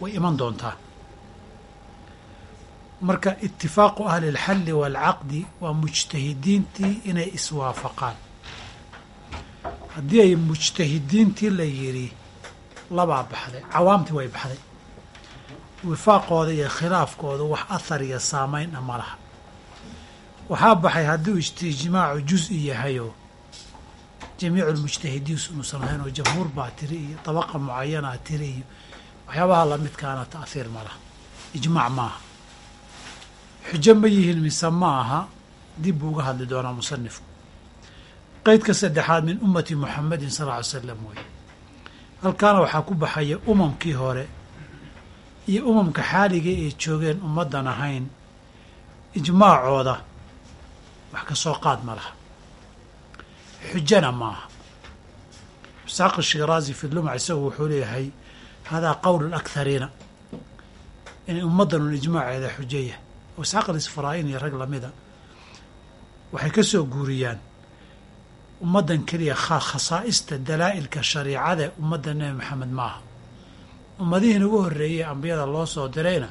way iman doontaa. Marka itifaaqu ahli اlxalli waalcaqdi waa mujtahidiintii inay iswaafaqaan. Haddii ay mujtahidiintii la yidhi labaa baxday cawaamtii way baxday. Wifaaqooda iyo khilaafkooda wax ahar iyo saamaynna ma laha. Waxaa baxay hadduu ijtimaacu juz-i yahayoo jamiicu lmujtahidiin unuusan ahayn oo jamhuur baa tiri iyo dabaqa mucayanaa tiri iyo waxyaabaha lamidkaana ta'hiir ma laha. Ijmaac maaha. Xujo ma yihiin mise ma aha dib buu uga hadli doonaa musanifku qeydka saddexaad min ummati muxamedin sal ly slam wey halkaana waxaa ku baxaya umamkii hore iyo umamka xaaliga ay joogeen ummaddan ahayn ijmaacooda wax ka soo qaad ma laha. Xujana maaha. Isaaq shiraazi fi lumc isagu wuxuu leeyahay haadaa qowl lakhariina inay ummaddanun ijmaaceeda xujaya oo isxaaq alisfaraa'in iyo rag lamida waxay ka soo guuriyaan ummaddan keliya khasaa'ista dalaa'ilka shariicada ummadda nebi maxamed ma aha ummadihiin ugu horreeyey ambiyada loo soo dirayna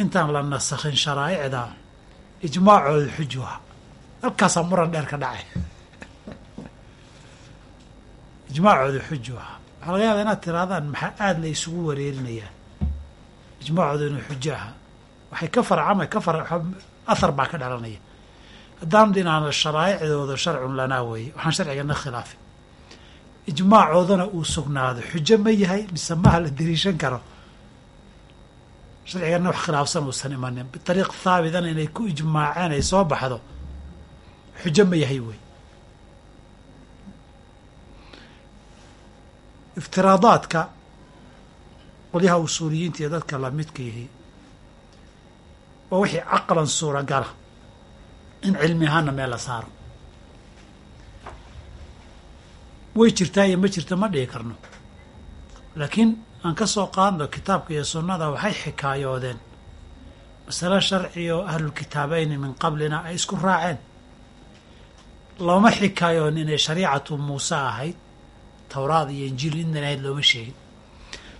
intaan la nasakhin sharaa'icda ijmaacooda xujuha halkaasaa muran dheer ka dhacay ijmaacooda xuju aha waxaa laga yaabaa inaad tirahdaan maxaa aada la isugu wareerinayaa? Ijmaacooda inuu xujo aha waxay ka farcama ka far ahar baa ka dhalanaya. Haddaan dhinaana sharaa'icdooda sharcun lanaa weeye. Waxaan sharcigana khilaafin. Ijmaacoodana uu sugnaado xujo ma yahay mise maha la dariishan karo? Sharcigana wax khilaafsan uusan imanin. Biariiq haabitana inay ku ijmaaceen ay soo baxdo xujo ma yahay wey iftiraadaadka qolyaha usuuliyiinta iyo dadka lamidka yihi waa wixii caqlan suuragala in cilmi ahaana meel la saaro. Way jirtaa iyo ma jirta ma dhihi karno. Laakiin aan ka soo qaadno kitaabka iyo sunnada waxay xikaayoodeen masale sharci oo ahlulkitaabeyni min qablina ay isku raaceen. Looma xikaayoon inay shariicatu muuse ahayd towraad iyo injiil indan ahayd looma sheegin.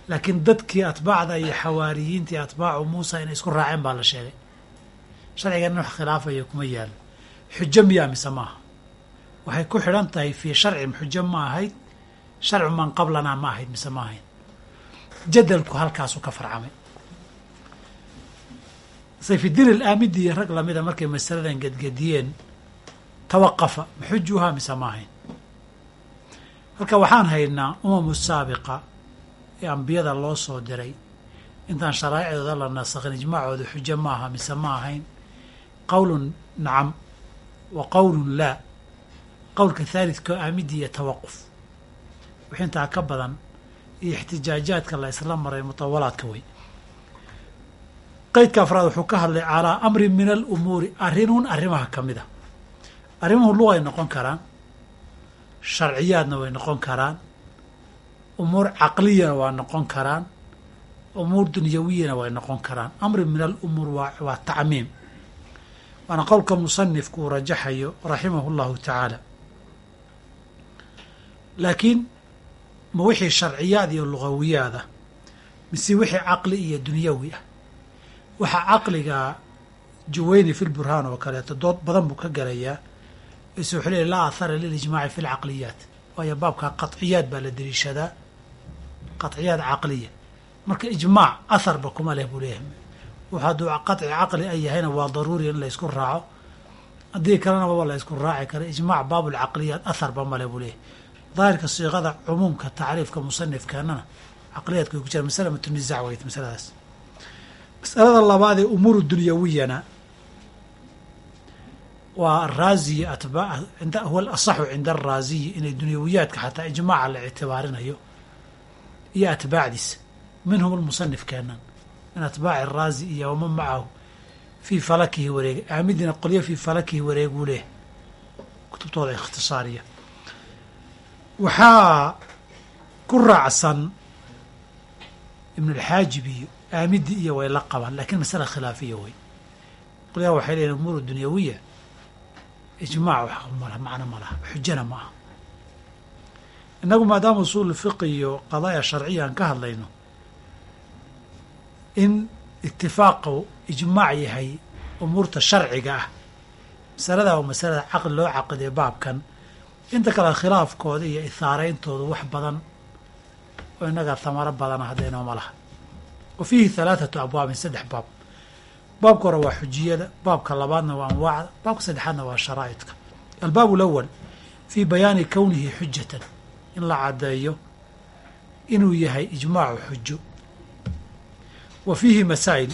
Laakiin dadkii atbaacda iyo xawaariyiintii atbaacu muusa inay isku raaceen baa la sheegay. Sharciganna wax khilaafaya kuma yaalo xujo miyaa mise maaha? Waxay ku xidhan tahay fii sharcin xujo ma ahayd sharcu man qablanaa ma ahayd mise ma ahayd jadalku halkaasuu ka farcamay. Sayfidiin alaamidi iyo rag lamida markay masaladan gedgediyeen tawaqafa maxujuhaa mise ma ahayn halka waxaan haynaa umamu saabiqa ee ambiyada loo soo diray. Intaan sharaa'icdooda la nasakhin ijmaacooda xujo ma aha mise ma ahayn. Qowlun nacam wa qowlun laa. Qowlka haalidka oo aamidi iyo tawaquf. Wixii intaa ka badan iyo ixtijaajaadka la isla maray mutawalaadka wey qeydka afraad wuxuu ka hadlay calaa amrin min alumuuri arrinuun arrimaha ka mid a arrimuhu lugay noqon karaan sharciyaadna way noqon karaan umuur caqliyana waa noqon karaan umuur dunyawiyana way noqon karaan. Amri min alumuur waa tacmiim. Waana qowlka musanifku uu rajaxayo raximahu llahu tacaala. Laakiin ma wixii sharciyaad iyo lugawiyaad ah mise wixii caqli iyo dunyawi ah. Waxaa caqliga juweyni fi lburhaan oo kaleeto dood badan buu ka galayaa wuxuu leeyahy laa athara lilijmaaci fi lcaqliyaat waayo baabkaa qaطciyaad baa la deliishadaa qaطciyaad caqliya marka ijmaac atharba kuma leh buu leeyahay wax hadduu qaطci caqli ay yahayna waa daruuri in la ysku raaco haddii kalena waba la ysku raaci kara ijmaac baabulcaqliyaat atharba male buu leeyahay daahirka siiqada cumuumka tacriifka musanifkeenana caqliyaadka way ku jira masalamatu nizac weyt masaladaas masalada labaad ee umuuru dunyawiyana waa araaziyi atba huwa alasaxu cinda araaziyi inay dunyawiyaadka xataa ijmaaca la ictibaarinayo iyo atbaacdiisa. Minhum almusanif keenan min atbaaci araazi iyo waman macahu fii falakihi wareeg aamidina qolyo fii falakihi wareeguu leeh kutubtooda ikhtisaariya. Waxaa ku raacsan ibn alxaajib iyo aamidi iyo way la qabaan lakiin masala khilaafiya wey qolyaha waxay leeyihiin umuur dunyawiya ijmaac wax mala macno ma laha xujana ma aha. Innagu maadaama usuul fiqi iyo qadaaya sharciya aan ka hadlayno in itifaaqu ijmaac yahay umuurta sharciga ah masalada waa masalada caqli loo caqiday baabkan. Inta kale khilaafkooda iyo ihaarayntooda wax badan oo innaga thamaro badana haddaynooma laha wa fiihi halaathatu abwaabin saddex baab baabka hore waa xujiyada baabka labaadna waa anwaacda baabka saddexaadna waa sharaa'idka. Albaab alawal fii bayaani kownihi xujatan in la caddeeyo inuu yahay ijmaacu xujo. Wa fiihi masaa'il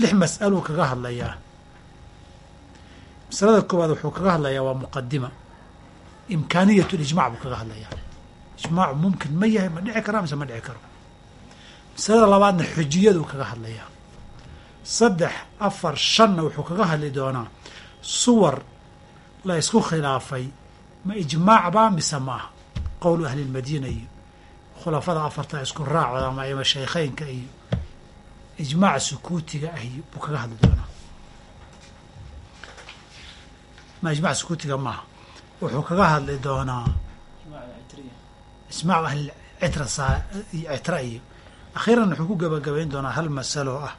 lix mas'aluu kaga hadlayaa. Masalada koowaad wuxuu kaga hadlayaa waa muqadima imkaaniyat lijmac buu kaga hadlayaa. Ijmaacu mumkin ma yahay ma dhici karaa mise ma dhici karo masalada labaadna xujiyaduu kaga hadlayaa saddex afar shanna wuxuu kaga hadli doonaa. Suwar la isku khilaafay. Ma ijmaac baa mise ma aha? Qowlu ahli lmadiina iyo khulafada afarta isku raacooda ama ima shaykheynka iyo ijmaaca sukuutiga ah iyo buu kaga hadli doonaa. Ma ijmac sukuutiga maaha wuxuu kaga hadli doonaa ijmaacu ahli citra citra iyo. Akhiiran wuxuu ku gabagabayn doonaa hal masalo ah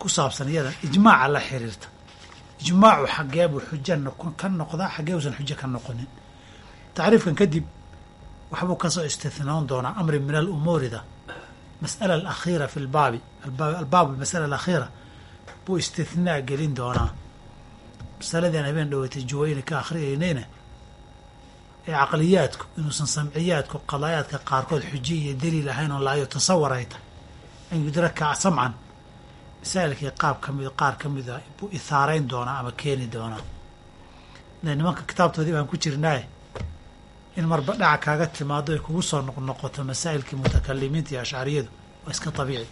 ku saabsan iyada ijmaaca la xiriirta. Ijmaacu xageebuu xuja ka noqdaa xagee usan xujo ka noqonin. Tacriifkan kadib waxbuu ka soo istithnoon doonaa amri min alumuurida. Mas'ala alakhiira fi lbaabi albaab masala alakhiira. Buu istithnaa gelin doonaa. Masaladii aan habeen dhaweytay juwayni ka akhriyaynayna ee caqliyaadku inuusan samciyaadku qadaayaadka qaarkood xuji iyo daliil ahayn oo laayo tasawar an yudraka samcan masaa'ilkii qaab ka mid qaar ka mid a buu ithaarayn doonaa ama keeni doonaa. Ile nimanka kitaabtoodii baan ku jirnaaye in marba dhaca kaaga timaado ay kugu soo noqnoqoto masaa'ilkii mutakalimiinta iyo ashcariyadu waa iska tabiici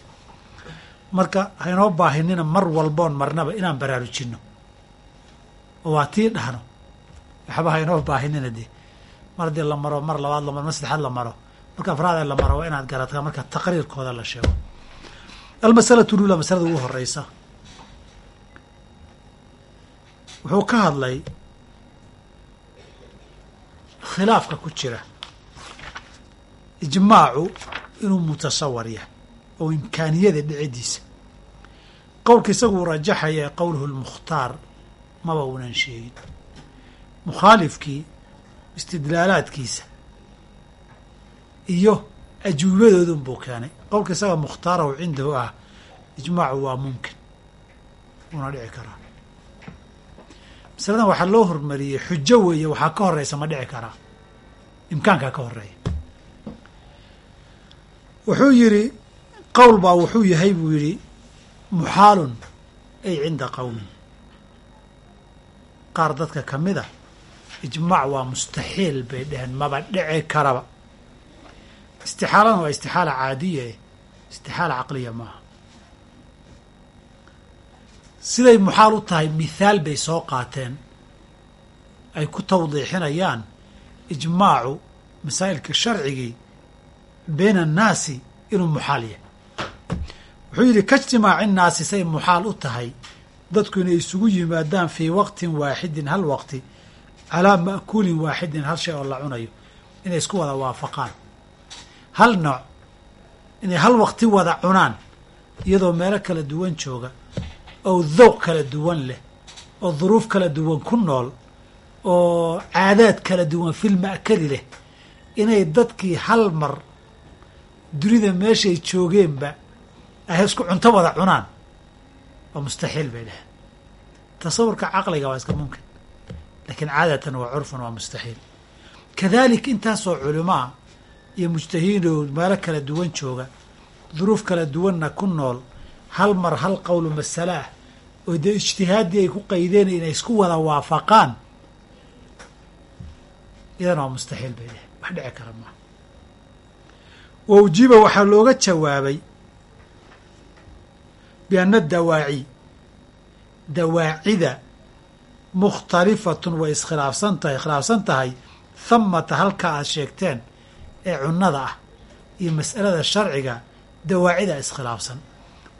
marka haynoo baahinina mar walboon marnaba inaan baraarujinno. Oo waa tii dhahno. Waxba haynoo baahinina dee. Mar haddii la maro mar labaad la maro mar saddexaad la maro. Marka afraad ee la maro waa inaad garataa marka taqriirkooda la sheego almasalatu lula masalada ugu horeysa wuxuu ka hadlay khilaafka ku jira. Ijmaacu inuu mutasawar yahay oo imkaaniyada dhicidiisa. Qowlka isaguu rajaxaya qowluhu lmukhtaar maba uunan sheegin. Mukhaalifkii istidlaalaadkiisa iyo ajuubadoodun buu keenay qowlka isaga mukhtaarahu cindahu ah ijmaacu waa mumkin. Wuuna dhici karaa. Masaladan waxaa loo hormariyey xujo weeye waxaa ka horeysa ma dhici karaa. Imkaankaa ka horreeya wuxuu yidhi qowl baa wuxuu yahay buu yidhi muxaalun ay cinda qowmin qaar dadka ka mid a ijmaac waa mustaxiil bay dheheen maba dhici karaba istixaaladana waa istixaala caadiya eh istixaala caqliya maaha siday muxaal u tahay mithaal bay soo qaateen ay ku tawdiixinayaan ijmaacu masaa'ilka sharcigii bayna annaasi inuu muxaal yahay. Wuxuu yidhi kaijtimaaci nnaasi say muxaal u tahay dadku inay isugu yimaadaan fii waqtin waaxidin hal waqti calaa ma'kuulin waaxidin hal shay oo la cunayo inay isku wada waafaqaan hal nooc inay hal waqti wada cunaan iyadoo meelo kala duwan jooga oo dowq kala duwan leh oo duruuf kala duwan ku nool oo caadaad kala duwan fil ma'kali leh inay dadkii hal mar dunida meeshay joogeenba ay isku cunto wada cunaan. Waa mustaxiil bay dheheen tasawurka caqliga waa iska mumkin laakiin caadatan waa curfan waa mustaxiil. Kadalik intaasoo culimaa iyo mujtahidiinoo meelo kala duwan jooga duruuf kala duwanna ku nool hal mar hal qowlu masale ah oo dee ijtihaaddii ay ku qaydeen inay isku wada waafaqaan iyadana waa mustaxiil bay dheheen wax dhici kara maaha wa ujiiba waxaa looga jawaabay bianna dawaaci dawaacida mukhtalifatun way iskhilaafsan tahay khilaafsan tahay thamata halka aad sheegteen ee cunnada ah iyo mas'alada sharciga dawaacida iskhilaafsan.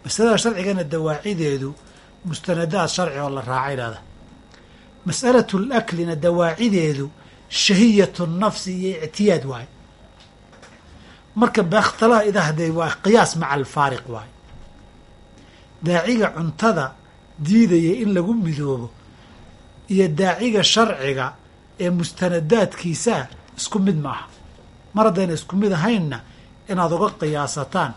Masalada sharcigana dawaacideedu mustanadaad sharci oo la raacay dhahda mas'alatu laklina dawaacideedu shahiyatu nafsi iyo ictiyaad waaye. Marka bakhtala idaahdee waa qiyaas maca alfaariq waaye. Daaciga cuntada diidaya in lagu midoobo iyo daaciga sharciga ee mustanadaadkiisaa isku mid maaha mar haddayna isku mid ahaynna inaad uga qiyaasataan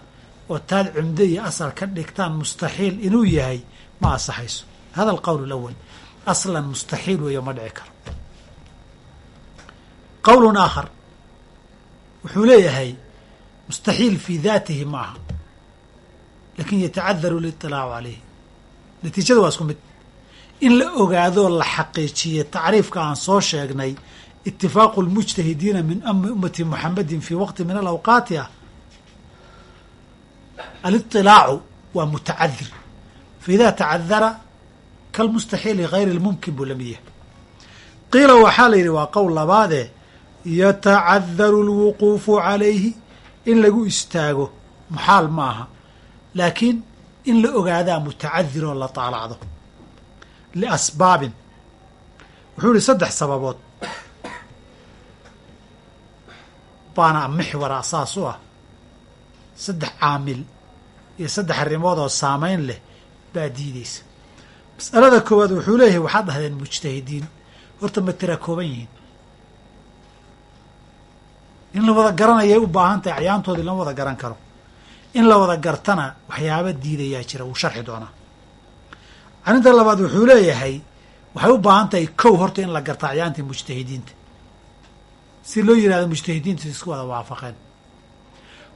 oo taad cumdo iyo asal ka dhigtaan mustaxiil inuu yahay ma asaxayso hada alqowl alawal aslan mustaxiil weeyo ma dhici karo. Qowlun aakhar. Wuxuu leeyahay mustaxiil fii daatihi ma aha laakiin yatacadaru liطilaacu calayhi. Natiijada waa isku mid. In la ogaadoo la xaqiijiye tacriifka aan soo sheegnay itifaaqu lmujtahidiina min ummati muxamedin fii waqti min alawqaati ah aliطilaacu waa mutacadir faida tacadara kalmustaxiili gayri lmumkin buu la mid yahay qiila waxaa la yidhi waa qowl labaadee yatacadaru lwuquufu calayhi in lagu istaago muxaal ma aha laakiin in la ogaadaa mutacadir oo la taalacdo liasbaabin wuxuu yihi saddex sababood baana mixwar asaas u ah. Saddex caamil iyo saddex arrimood oo saamayn leh baa diideysa mas'alada koowaad wuxuu leeyahay waxaad dhahdeen mujtahidiin. Horta ma tira kooban yihiin. In la wada garanayay u baahan tahay acyaantoodii lama wada garan karo. In la wada gartana waxyaaba diidayaa jira wuu sharxi doonaa. Arrinta labaad wuxuu leeyahay waxay u baahan tahay kow horta in la garta acyaantii mujtahidiinta si loo yidhahdo mujtahidiintu isku wada waafaqeen.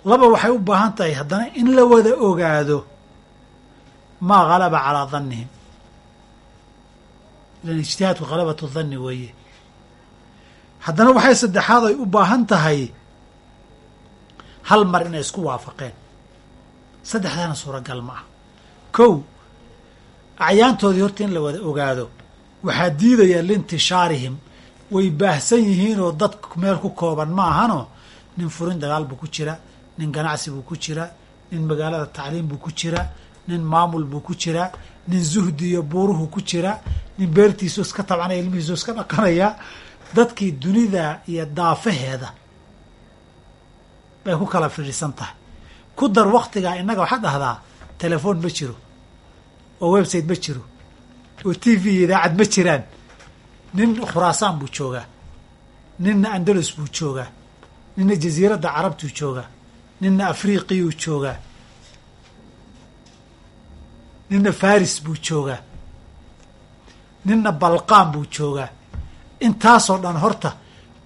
Laba waxay u baahan tahay haddana in la wada ogaado maa galaba calaa dannihim. Ilan ijtihaadku ghalabatu danni weeye. Haddana waxay saddexaad ay u baahan tahay hal mar inay isku waafaqeen. Saddexdaana suuragal ma ah kow acyaantoodii horta in la wada ogaado waxaa diidaya liintishaarihim way baahsan yihiinoo dad meel ku kooban ma ahano. Nin furin dagaal buu ku jira nin ganacsi buu ku jira nin magaalada tacliim buu ku jira nin maamul buu ku jira nin zuhdi iyo buuruhu ku jira nin beertiisu iska tabcanaya ilmihiisu iska dhaqanaya. Dadkii dunida iyo daafaheeda bay ku kala fidhisan tahay. Ku dar waktigaa innaga waxaad dhahdaa telefoon ma jiro oo website ma jiro oo t v iyo idaacad ma jiraan nin khuraasaan buu joogaa ninna andalus buu joogaa ninna jasiiradda carabtuu joogaa ninna afriqiyuu joogaa ninna faris buu joogaa ninna balqaan buu joogaa intaasoo dhan horta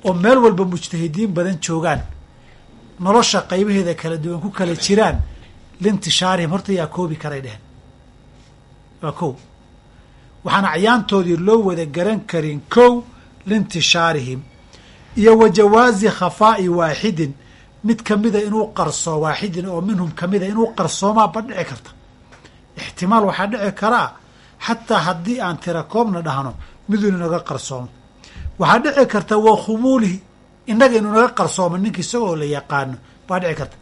oo meel walba mujtahidiin badan joogaan nolosha qaybaheeda kala duwan ku kala jiraan liintishaarihim horta yaa koobi karay dhehen waa kow waxaan acyaantoodii loo wada garan karin kow liintishaarihim iyo wa jawaazi khafaa'i waaxidin mid kamida inuu qarso waaxidin oo minhum kamida inuu qarsoomaa ba dhici karta. Ixtimaal waxaa dhici karaa xataa haddii aan tira koobna dhahno midun inaga qarsoomo. Waxaa dhici karta wa khumuulihi innaga inuu naga qarsoomo ninka isagoo la yaqaano baa dhici karta.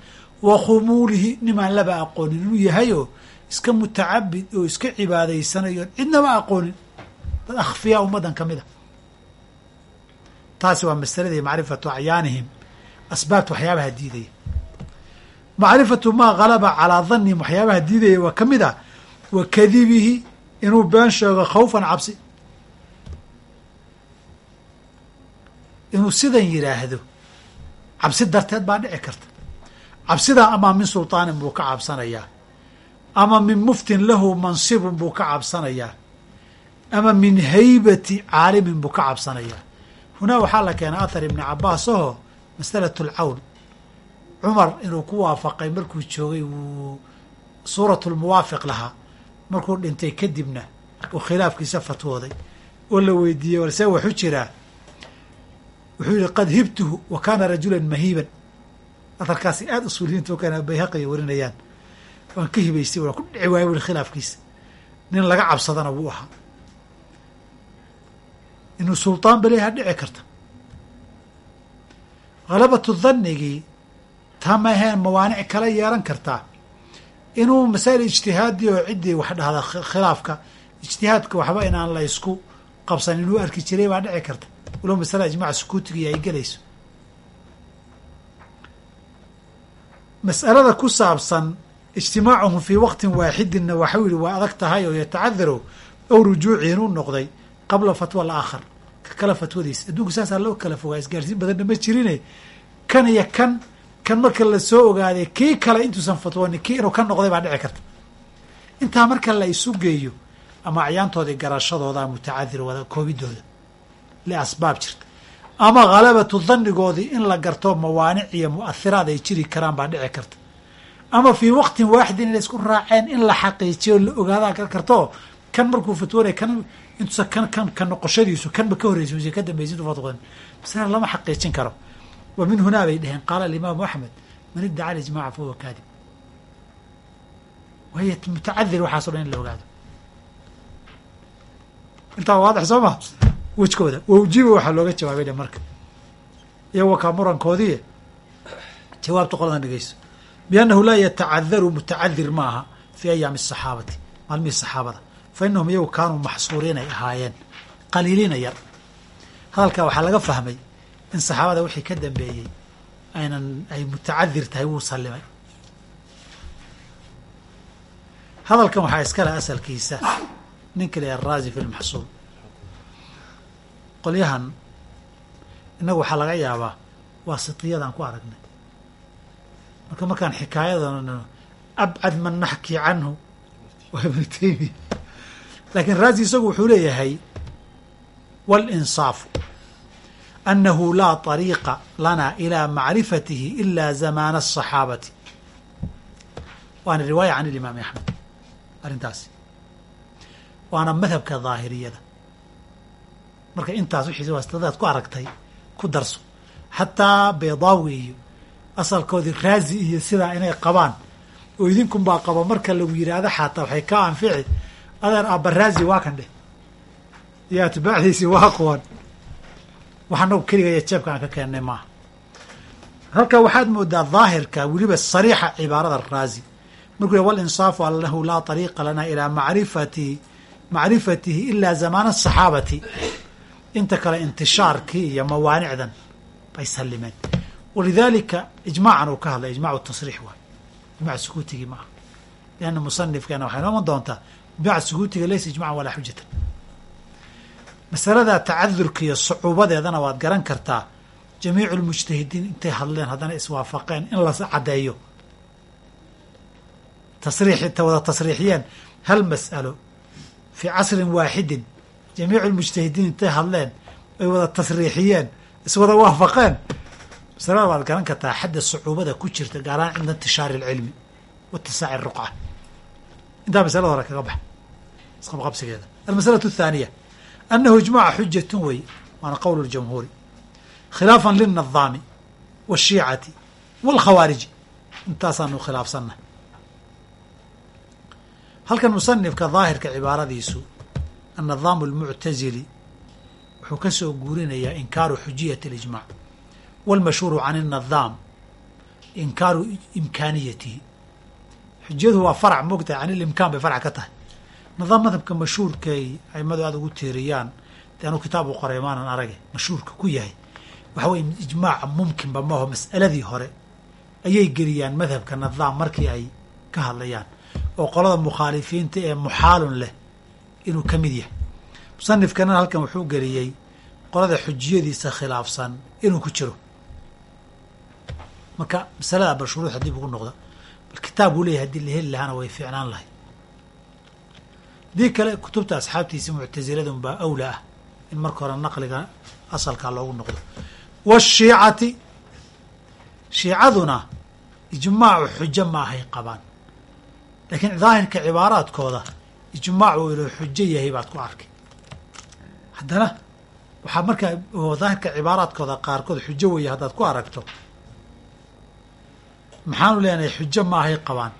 Wa khumuulihi nimaan laba aqoonin inuu yahayoo iska mutacabid oo iska cibaadaysanayo. Cidnaba aqoonin dad akhfiyaa ummaddan ka mid a. Taasi waa masaladii macrifatu acyaanihim asbaabta waxyaabaha diidaya. Macrifatu maa galaba calaa dannihim waxyaabaha diidaya waa ka mid ah wa kadibihi inuu been sheego khawfan cabsi. Inuu sidan yidhaahdo cabsi darteed baa dhici karta. Cabsidaa ama min sultaanin buu ka cabsanayaa ama min muftin lahu mansibun buu ka cabsanayaa. Ama min haybati caalimin buu ka cabsanayaa. Hunaa waxaa la keenay athar ibni cabaas aho masalat alcawn cumar inuu ku waafaqay markuu joogay wuu suurat lmuwaafiq lahaa. Markuu dhintay kadibna uu khilaafkiisa fatwooday. Oo la weydiiyey walse waxu jiraa. Wuxuu yihi qad hibtuhu wa kaana rajulan mahiiban. Aharkaasi aada usuuliyiinta u keena bayhaqiya warinayaan waan ka hibaystay waan ku dhici waaya wuli khilaafkiisa nin laga cabsadana wuu ahaa. Inuu sultaan beleha dhici karta. Halabatu dannigii taa ma aheen mawaanic kala yeelan kartaa inuu masaa'il ijtihaadi oo ciddii wax dhahda khilaafka ijtihaadka waxba inaan la ysku qabsan inuu arki jiray baa dhici karta. Walow masala ijmac sukuutigii ay gelayso. Mas'alada ku saabsan ijtimaacuhum fii waqtin waaxidinna waxau yihi waa adag tahay oo yatacadaru ow rujuuci inuu noqday qabla fatwa alaakhar. Ka kale fatwadiisa adduunku saasaa loo kala fogaa isgaarsiin badanna ma jirine. Kan iyo kan kan marka la soo ogaaday kii kale intuusan fatwoonin kii inuu ka noqday baa dhici karta. Intaa marka la isu geeyo ama acyaantoodii garashadooda mutacadir wada koobidooda liasbaab jirta. Ama khalabatu dhannigoodii in la garto mawaanic iyo mu'ahiraad ay jiri karaan baa dhici karta ama fii waqtin waaxidin inay isku raaceen in la xaqiijiyo la ogaadaa ka karto kan markuu fatwoonay kan intuusa kan kan ka noqoshadiisu kanba ka horreysa ka dambaysa intu fatwoon masala lama xaqiijin karo. Wa min hunaa bay dheheen qaala alimaamu axmed man iddaca alijmaca fahuwa kaadib. Wahiy mutacadir waxaaso dhan in la ogaado. Intaa waadix soo ma wejkooda wawjiba waxaa looga jawaabay dhe marka. Iyagoo kaa murankoodii jawaabta qoladan dhegeyso biannahu laa yatacadaru mutacadir ma aha fii ayaami asaxaabati maalmihii saxaabada fa inahum iyagu kaanuu maxsuuriin ay ahaayeen qaliiliina yar hadalkaa waxaa laga fahmay in saxaabada wixii ka dambeeyey aynan ay mutacadir tahay wuu sallimay hadalkan waxaa iskale asalkiisa ninka la araazi fi lmaxsuul qolyahan innagu waxaa laga yaabaa waa sitiyadaan ku aragnay marka markaan xikaayadan abcad man naxki canhu waa ibnu taymiya laakiin raazi isagu wuxuu leeyahay walinsaafu annahu laa طariiqa lana ilaa macrifatihi ila zamaana الصaxaabati waana riwaaya can ilimaami axmed arrintaasi waana madhabka daahiriyada marka intaas wixii waastadaad ku aragtay ku darso xataa beedaawi iyo asalkoodii raazi iyo sidaa inay qabaan. Oo idinkunbaa qaba marka lagu yidhaahdo xataa waxay ka anfici adeer aabba raazi waa kan dheh. Iyo atbaacdiisii waa aqoon waxanagu keligaya jeebka aan ka keennay maaha halka waxaad moodaa daahirka weliba sariixa cibaarada raazi markuu yah walinsaafu annahu laa طariiqa lana ilaa macrifati macrifatihi ilaa zamaana asaxaabati inta kale intishaarkii iyo mawaanicdan bay sallimeen walidaalika ijmaacan uu ka hadlay ijmacu tasriix waay ijmac sukuutigii ma aha lianna musanifkeena waxay nooman doontaa ijmac sukuutiga laysa ijmacan walaa xujatan masalada tacadurka iyo sucuubadeedana waad garan kartaa jamiicu lmujtahidiin intay hadleen haddana iswaafaqeen in la caddeeyo tasriix wada tasriixiyeen hal mas'alo fii casrin waaxidin jamiicu lmujtahidiin intay hadleen ay wada tasriixiyeen iswada waafaqeen masalada waad garan kartaa xadda sucuubada ku jirta gaaraan cinda intishaari alcilmi wa itisaaci ruqca. Intaa masalada hore kaga baxa isqabqabsigeeda. Almasalatu athaaniya annahu ijmaca xujatun wey waana qowl ljamhuuri khilaafan lilnadaami waashiicati waalkhawaariji intaasaanu khilaafsanna. Halkan musanifka daahirka cibaaradiisu annadaamu almuctazili wuxuu ka soo guurinayaa inkaaru xujiyati alijmac walmashhuuru can annadaam inkaaru imkaaniyatihi xujiyadu waa farac moogtahay can ilimkaan bay farc ka tahay nidaam madhabka mashhuurkay aimadu aada ugu tiiriyaan dee anuu kitaab u qoray maanan arage mashhuurka ku yahay waxa weye ijmaaca mumkinba maaho mas'aladii hore ayay geliyaan madhabka nidaam markii ay ka hadlayaan oo qolada mukhaalifiinta ee muxaalun leh inuu ka mid yahay musanifkana halkan wuxuu geliyey qolada xujiyadiisa khilaafsan inuu ku jiro marka masalada balshuruux haddii ugu noqda bal kitaab buu leeyahy haddii la heli lahaana way fiicnaan lahay haddii kale kutubta asxaabtiisa muctasiladun baa awla ah in marka hore naqliga asalkaa loogu noqdo. Waashiicati shiicaduna ijmaacu xujo ma ahay qabaan. Laakiin daahirka cibaaraadkooda ijmaacu inuu xujo yahay baad ku arkay. Haddana waxaa markaa daahirka cibaaraadkooda qaarkood xujo weeye haddaad ku aragto maxaanu leenahay xujo ma ahay qabaan.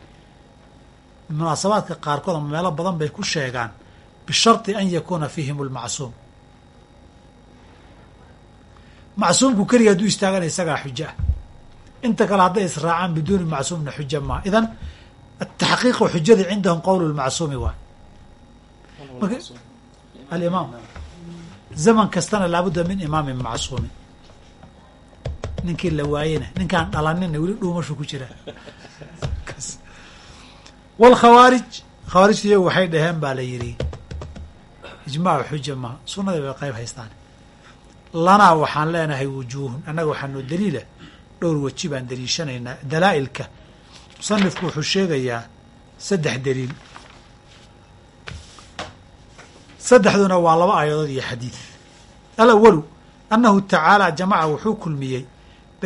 Munaasabaadka qaarkood ama meelo badan bay ku sheegaan bisharti an yakuuna fiihim lmacsuum macsuumku keliga hadduu istaagana isagaa xujo ah inta kale hadday israacaan biduuni macsuumna xujo maa idan ataxqiiqu xujada cindahum qowl lmacsuumi waay alimaam zaman kastana laabudda min imaamin macsuumin ninkii la waayena. Ninkaan dhalanina weli dhuumashu ku jira. Waalkhawaarij khawaarijtu iyagu waxay dhaheen baa la yidhi ijmaacu xuja maha sunnadii bay qayb haystaan. Lanaa waxaan leenahay wujuuhun. Annaga waxaa noo daliila dhowr weji baan daliishanaynaa. Dalaa'ilka musanifku wuxuu sheegayaa saddex daliil. Saddexduna waa laba aayadood iyo xadiid alawalu annahu tacaala jamaca wuxuu kulmiyey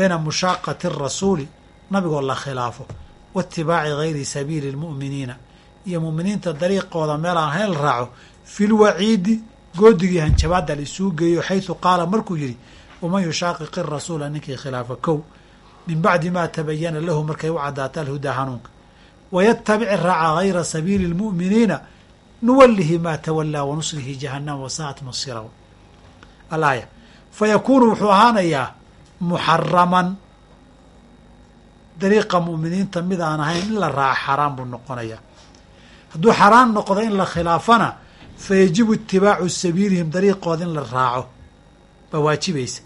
bayna mushaaqati arasuuli nabigoo la khilaafo wa itibaaci gayri sabiili lmu'miniina iyo mu'miniinta dariiqooda meel aan hayn la raaco fi lwaciidi goodigii hanjabaadda la isuu geeyo xaysu qaala markuu yidhi waman yushaaqiqi rasuula ninkii khilaafa kow min bacdi maa tabayana lahu markay u caddaata alhudaa hanuunka wayatabic raaca gayra sabiili lmu'miniina nuwalihi maa tawallaa wanuslihi jahannama wasaa'at masira. Alaaya. Fa yakuunu wuxuu ahaanayaa muxaraman dariiqa mu'miniinta mid aan ahayn in la raaca xaaraan buu noqonayaa hadduu xaaraan noqdo in la khilaafana fa yajibu itibaacu sabiilihim dariiqooda in la raaco. Baa waajibaysa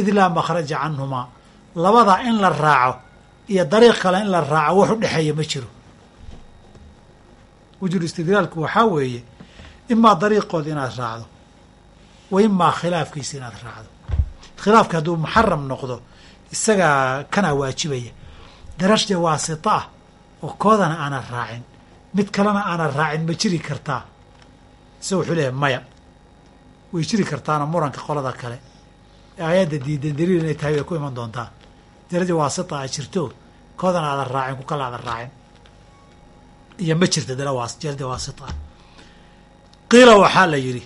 id laa makhraja canhumaa. Labadaa in la raaco iyo dariiq kale in la raaco wax u dhexeeya ma jiro. Wujul istidlaalku waxaa weeye imaa dariiqooda inaad raacdo wa imaa khilaafkiisa inaad raacdo khilaafka hadduu muxaram noqdo isagaa kanaa waajibaya. Darashja waasita ah oo koodana aanan raacin. Mid kalena aanan raacin ma jiri kartaa. Isaga wuxuu leeyahay maya. Way jiri kartaana muranka qolada kale. Ee aayadda diidan daliil inay tahay way ku iman doontaa. Daraja waasita a jirto. Koodana aadan raacin ku kala aadan raacin. Iyo ma jirta dala jarda waasita ah. Qiila waxaa la yidhi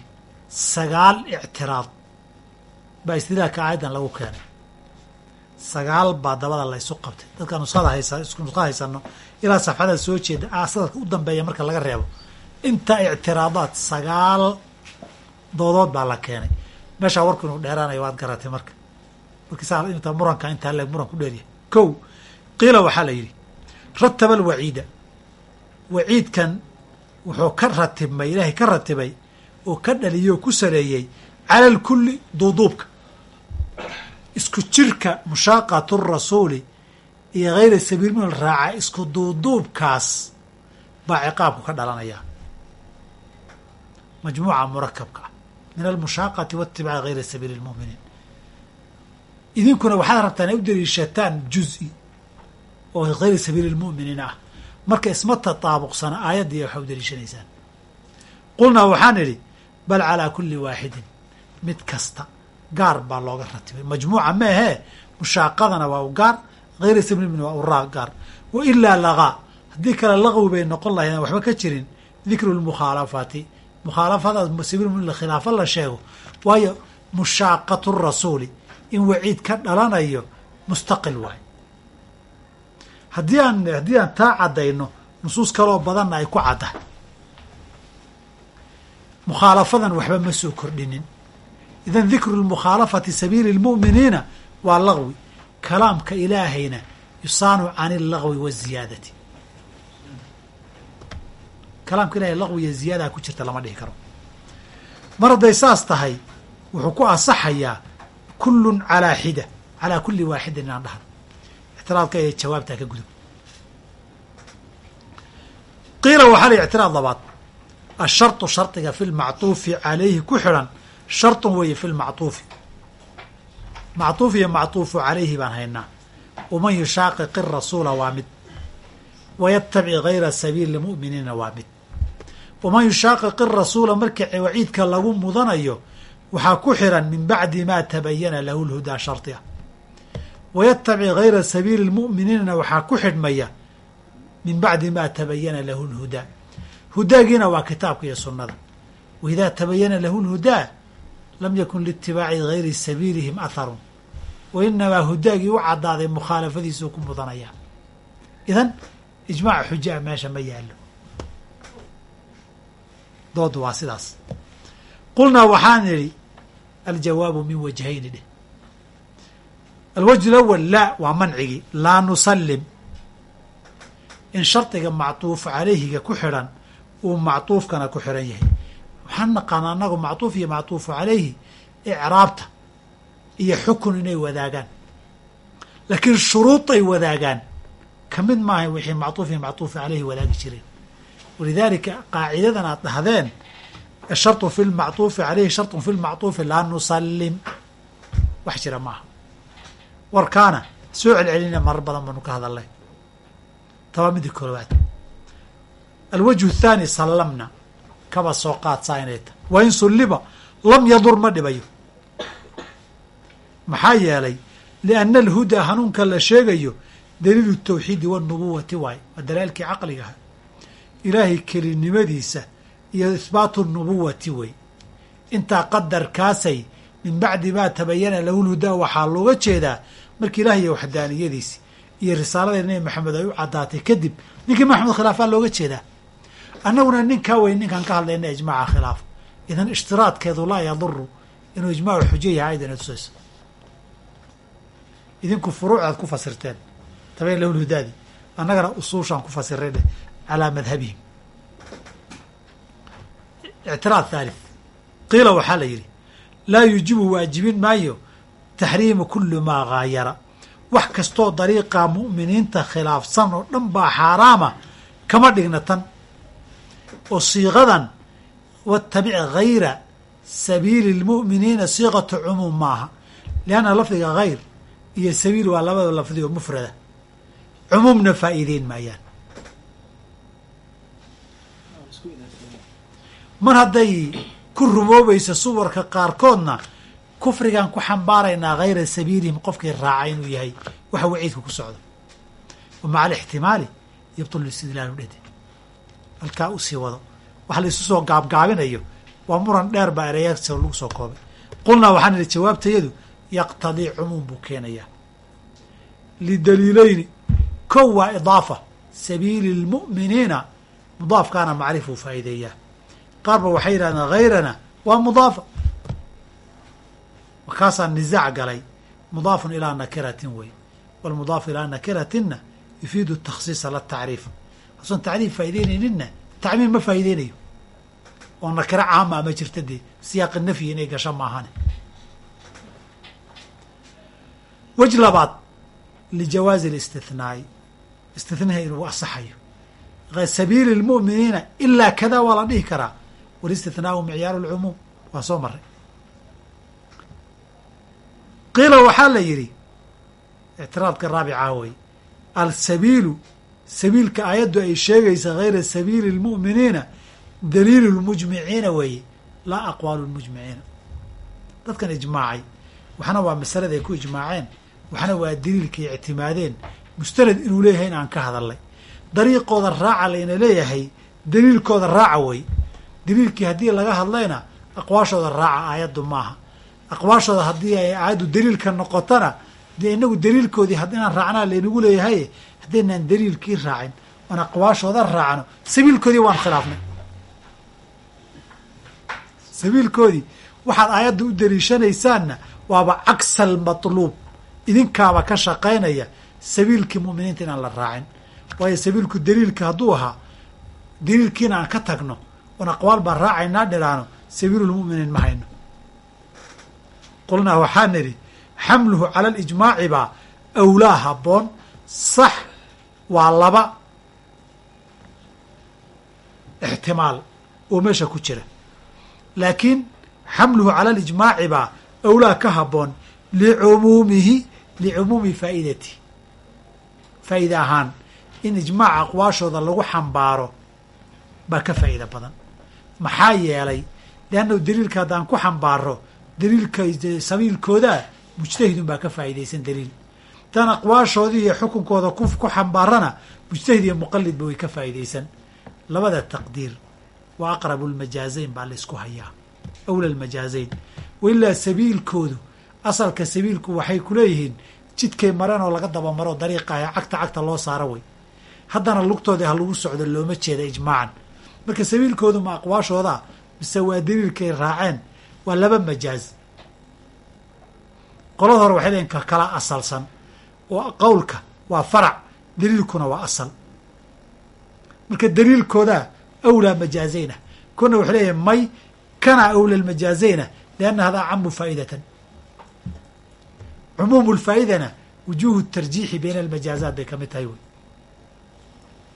sagaal ictiraad baa istidlaalka aayaddan lagu keenay. Sagaal baa dabada la ysu qabtay. Dadka nusada haysa isku nuska haysano ilaa safxada soo jeeda asadka u dambeeya marka laga reebo. Inta ictiraadaad sagaal doodood baa la keenay. Meeshaa warku inuu dheeraanayo waad garatay marka. Markiisa inta muranka intaa le muran ku dheeryahay kow qiila waxaa la yidhi rataba alwaciida. Waciidkan wuxuu ka ratibmay ilaahay ka ratibay oo ka dhaliyay oo ku saleeyey cala alkulli duuduubka isku jirka mushaaqatu rasuuli iyo hayra sabiil min raaca isku duuduubkaas baa ciqaabku ka dhalanaya. Majmuuca murakabka ah. Min almushaaqati waitibaaci hayra sabiili lmu'miniin. Idinkuna waxaad rabtaan inay u daliishataan juz-i oo hayra sabiili lmu'miniin ah. Marka isma tataabuqsana aayaddiiya waxaa u daliishanaysaan qulnaa waxaan idhi bal calaa kulli waaxidin mid kasta gaar baa looga ratibay. Majmuuca ma ahee mushaaqadana waa u gaar hayra mu'miniin waa u gaar. Wa ilaa lagaa haddii kale laqwi bay noqon lahayd waxba ka jirin dikru lmukhaalafati mukhaalafadaas sabiil mu'min khilaafo la sheego waayo mushaaqatu rasuuli in waciid ka dhalanayo mustaqil waay haddii aan haddii aan taa caddayno nusuus kaloo badanna ay ku caddahay. Mukhaalafadan waxba ma soo kordhinin idan dikru lmukhaalafati sabiili lmu'miniina waa lagwi kalaamka ilaahayna yusaanu can illagwi waziyaadati kalaamka ilahay lagwi iyo ziyaadaha ku jirta lama dhihi karo mar hadday saas tahay wuxuu ku asaxayaa kullun calaa xida calaa kulli waaxidin inaan dhahno ictiraadka ee jawaabtaa ka gudub qiila waxaa la ictiraad labaad asharطu shardiga fi lmacطuufi calayhi ku xidhan shartun weeye fi lmactuufi mactuuf iyo mactuufu calayhi baan haynaa. Waman yushaaqiqi rasuula waa mid. Wayatabic gayra sabiili muminiina waa mid. Waman yushaaqiqi rasuula marka waciidka lagu mudanayo waxaa ku xiran min bacdi maa tabayana lahu lhudaa shardi ah wayatabic gayra sabiili lmu'miniinna waxaa ku xidhmaya min bacdi maa tabayana lahu lhudaa hudaagiina waa kitaabka iyo sunnada. Waidaa tabayana lahu lhudaa lam yakun liitibaaci gayri sabiilihim atharun wa inamaa hudaagii u caddaaday mukhaalafadiisuu ku mudanaya. Idan ijmaaca xujaa meesha ma yaalo doodu waa sidaas. Qulnaa waxaan idhi aljawaabu min wajhayni dheh. Alwajh lawal laa waa mancigii laa nusallim. In shardiga macطuuf calayhiga ku xidhan uu macطuufkana ku xidhan yahay waxaan naqaana anagu macطuuf iyo macطuufu calayhi icraabta iyo xukun inay wadaagaan laakiin shuruuday wadaagaan ka mid maaha wixii macطuuf iyo macطuufu calayhi wadaagi jireen walidaalika qaacidadan aad dhahdeen asharطu fi lmacطuufi calayhi sharطun fi lmacطuufi laa nusalim wax jira maaha warkaana soo celcelinaya marar badan baanu ka hadalnay tabaa midda koowaad alwajhu athaani sallamna kaba soo qaadsaa inay tahay wa in sulliba lam yadur ma dhibayo. Maxaa yeelay lianna alhudaa hanuunka la sheegayo daliilu tawxiidi wanubuwati waay waa dalaalkii caqligaha ilaahay kelinimadiisa iyo ihbaatu nubuwati wey intaa qadarkaasay min bacdi maa tabayana lahu lhudaa waxaa looga jeedaa markii ilaah iyo waxdaaniyadiisi iyo risaaladii nebi maxamed ay u caddaatay kadib ninkii maxamed khilaafaa looga jeedaa annaguna ninkaa wey ninkaan ka hadlayna ijmaaca khilaaf. Idan ishtiraadkeedu laa yaduru inuu ijmaacu xujo yahay ayadana tusayso idinku furuucaad ku fasirteen. Lahu lhudaadi annagana usuushaan ku fasiray calaa madhabihim. Ictiraad thalith. Qiila waxaa la yidhi laa yuujibu waajibin maayo taxriimu kulli maa gaayara wax kastoo dariiqa mu'miniinta khilaafsan oo dhan baa xaaraama kama dhigna tan oo siiqadan watabic hayra sabiili lmu'miniina siiqatu cumuum maaha lianna lafdiga hayr iyo sabiil waa labada lafdi oo mufrada cumuumna faa'iideyn maayaan mar hadday ku rumoobaysa suwarka qaarkoodna kufrigaan ku xambaaraynaa hayra sabiilihim qofkii raacay inuu yahay waxa waciidka ku socdo wa maca alixtimaali yabtulu istidlaalu dhede halkaa u sii wado. Waxa la isu soo gaabgaabinayo. Waa muran dheer baa ereyasa lagu soo koobay. Qulnaa waxaan idhi jawaabtayadu yaqtadii cumuum buu keenayaa. Lidaliilayni kow waa idaafa. Sabiili lmu'miniina mudaafkaana macrifuu faa'iideeyaa. Qaarba waxay yidhahdeen hayrana waa mudaafa. Markaasaa nisaac galay. Mudaafun ilaa nakiratin wey walmudaafu ilaa nakiratinna yufiidu takhsiisa latacriif hasuan tacriif faa'ideynayninna tacmiim ma faa'iideynayo oo nakiro caama ama jirta dee. Siyaaqi nafyi inay gasho maahane wej labaad lijawaazi اlistithnaai istithnaha inuu asaxayo. Sabiili lmu'miniina ilaa kada waa la dhihi karaa. Walistithnaau micyaaru lcumuum waa soo maray qiila waxaa la yidhi ictiraadka raabica wey alsabiilu sabiilka aayaddu ay sheegaysa hayra sabiili lmu'miniina daliilu lmujmiciina weeye laa aqwaalu lmujmiciina dadkan ijmaacay waxna waa masalada ku ijmaaceen waxna waa daliilkay ictimaadeen. Mustanad inuu leeyahay in aan ka hadalnay. Dariiqooda raaca layna leeyahay daliilkooda raaca wey daliilkii haddii laga hadlayna aqwaashooda raaca aayaddu maaha. Aqwaashooda haddii ay aayaddu daliilka noqotona dee inagu daliilkoodii inaan raacnaa laynagu leeyahay haddaynaan daliilkii raacin oon aqwaashooda raacno sabiilkoodii waan khilaafnay. Sabiilkoodii waxaad aayadda u daliishanaysaanna waaba cagsa almatluub idinkaaba ka shaqaynaya sabiilkii mu'miniinta inaan la raacin. Waayo sabiilku daliilka hadduu ahaa daliilkiina aan ka tagno oon aqwaal baan raacaynaa dhiraano sabiilulmu'miniin ma hayno. Qulnaa waxaa nidhi xamluhu cala alijmaaci baa awlaa habboon sax waa laba ixtimaal oo meesha ku jira. Laakiin xamluhu cala alijmaaci baa awlaa ka habboon licumuumihi licumuumi faa'idati faa'iide ahaan in ijmaaca aqwaashooda lagu xambaaro baa ka faa'iida badan. Maxaa yeelay leannahu daliilka haddaan ku xambaaro daliilka sabiilkoodaa mujtahidun baa ka faa'idaysan daliil haddaan aqwaashoodii iyo xukunkooda ku ku xambaarana mujtahid iyo muqalidba way ka faa'idaysan labada taqdiir wa aqrabu lmajaazayn baa la isku hayaa. Awla lmajaazayn wailaa sabiilkoodu asalka sabiilku waxay ku leeyihiin jidkay mareen oo laga dabamaro dariiqa ah cagta cagta loo saaro way haddana lugtoodii ha lagu socdo looma jeeda ijmaacan. Marka sabiilkoodu ma aqwaashooda mise waa daliilkay raaceen waa laba majaaz. Qolada hore waxay leeyiin ka kala asalsan qowlka waa farac daliilkuna waa asal. Marka daliilkoodaa awlaa majaazayna. Kuna waxay leeyihiin may kana awla lmajaazayna lianna hada acamu faa'idatan. Cumuumu lfaa'idana wujuuhu tarjiixi bayna almajaazaat bay ka mid tahay wey.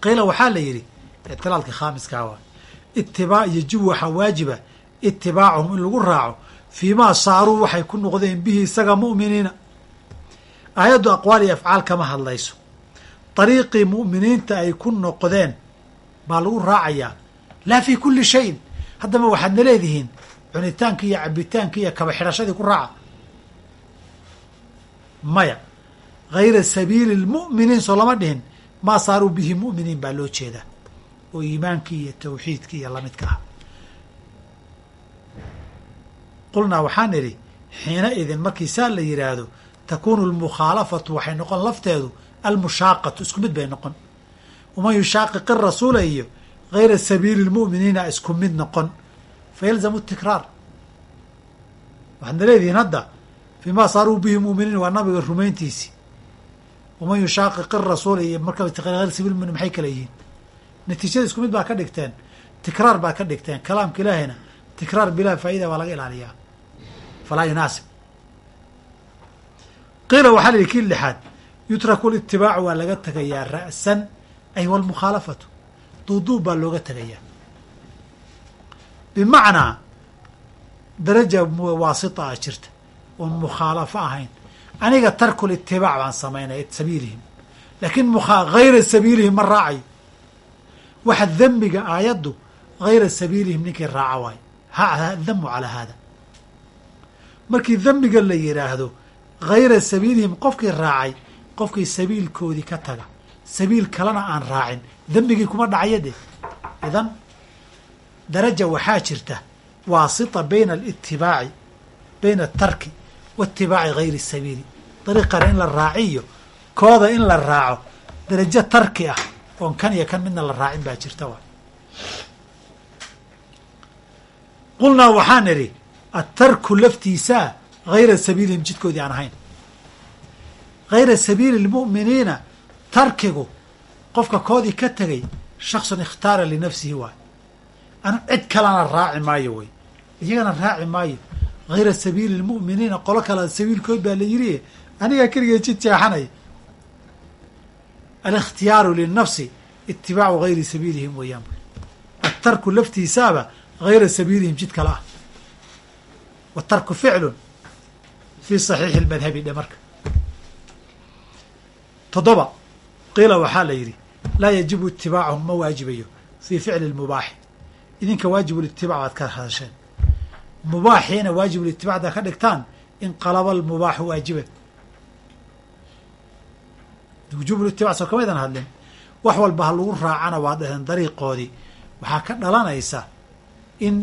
Qiila waxaa la yidhi ictilaalkii khaamiskaa waa itibaa yajibu waxaa waajiba itibaacuhum in lagu raaco fii maa saaruu waxay ku noqdeen bihi isaga mu'miniina aayaddu aqwaal iyo afcaal kama hadlayso. Dariiqii mu'miniinta ay ku noqdeen baa lagu raacayaa laa fii kulli shayin. Haddaba waxaadna leedihiin cunitaanka iyo cabitaanka iyo kaba xidhashadii ku raaca. Maya hayra sabiili lmu'miniin soo lama dhihin maa saaruu bihi mu'miniin baa loo jeedaa oo iimaankii iyo tawxiidkii iyo lamidka ah. Qulnaa waxaan idhi xiina idin markii saa la yidhaahdo takuunu almukhaalafatu waxay noqon lafteedu almushaaqatu isku mid bay noqon. Waman yushaaqiq irasuula iyo hayra sabiili lmu'miniina isku mid noqon. Fa yalzamu tikraar waxaadna leedihiin hadda fii ma saaruu bihi mu'miniin waa nabiga rumayntiisii waman yushaaqiq irasuula iyo marka hayr sabiil muminiin maxay kala yihiin natiijada isku mid baa ka dhigteen tikraar baa ka dhigteen kalaamka ilaahina tikraar bilaa faa'ida waa laga ilaaliyaa. Falaa yunaasib qiila waxaa la yihi kii lixaad yutraku litibaacu waa laga tegayaa ra'san ay walmukhaalafatu duuduub baa looga tegayaa bimacnaa daraja waasita a jirta oon mukhaalafo ahayn. Aniga tarku litibaac baan samaynaya sabiilihim. Laakiin hayra sabiilihim ma raacayo waxa dembiga aayaddu hayra sabiilihim ninkii raaca waayo damu calaa haada. Markii dembiga la yidhaahdo hayra sabiilihim qofkii raacay qofkii sabiilkoodii ka taga sabiil kalena aan raacin dembigii kuma dhacayo de idan daraja waxaa jirta waasita bayna alitibaaci bayna atarki wa itibaaci hayri sabiili dariiqana in la raaciyo kooda in la raaco darajo tarki ah oon kan iyo kan midna la raacin baa jirta wa qulnaa waxaan idhi atarku laftiisaa hayra sabiilihim jidkoodii aan ahayn hayra sabiili lmu'miniina tarkigu qofka koodii ka tegay shaksun ikhtaara linafsihi waay anu cid kalena raaci maayo wey iyagana raaci maayo hayra sabiili lmu'miniina qolo kale sabiilkood baa la yidhi anigaa keligee jid jeexanaya alikhtiyaaru linafsi itibaacu hayri sabiilihim weeyaan atarku laftiisaaba hayra sabiilihim jid kale ah watarku ficlun fii saxiixi lmadhabi dhe marka. Toddoba qiila waxaa la yidhi laa yajibu itibaacuhum ma waajibayo fii ficli lmubaaxi idinka waajibulitibac baad ka hadasheen. Mubaaxiina waajibulitibac hadaad ka dhigtaan inqalaba almubaaxu waajiban wujuubulitibac soo kamaydan hadlin wax walba ha lagu raacana waa dhaheen dariiqoodii. Waxaa ka dhalanaysa in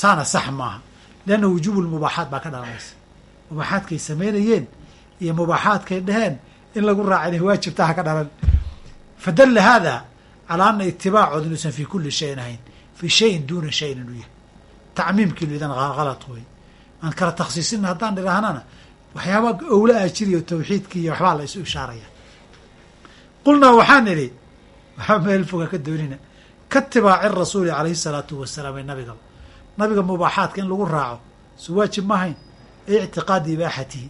saana sax maaha leanna wujuubu lmubaaxaat baa ka dhalanaysa mubaaxaadkay samaynayeen iyo mubaaxaadkay dheheen in lagu raaca inay waajibtaha ka dhalan. Fadalla haada calaa ana itibaacood inuusan fii kulli shayin ahayn fii shayin duuna shayin inuu yahay. Tacmiimkiinu idan halad wey aan kala takhsiisina haddaan dhirahnana waxyaaba owla ah jiriyo tawxiidkii iyo waxbaa la isu ishaaraya qulnaa waxaan idhi waxaa meel foga ka doonina ka tibaaci rasuuli calayhi salaatu wasalaam ee nabigaba nabiga mubaaxaadka in lagu raaco su waajib maahayn ee ictiqaadi ibaaxatihi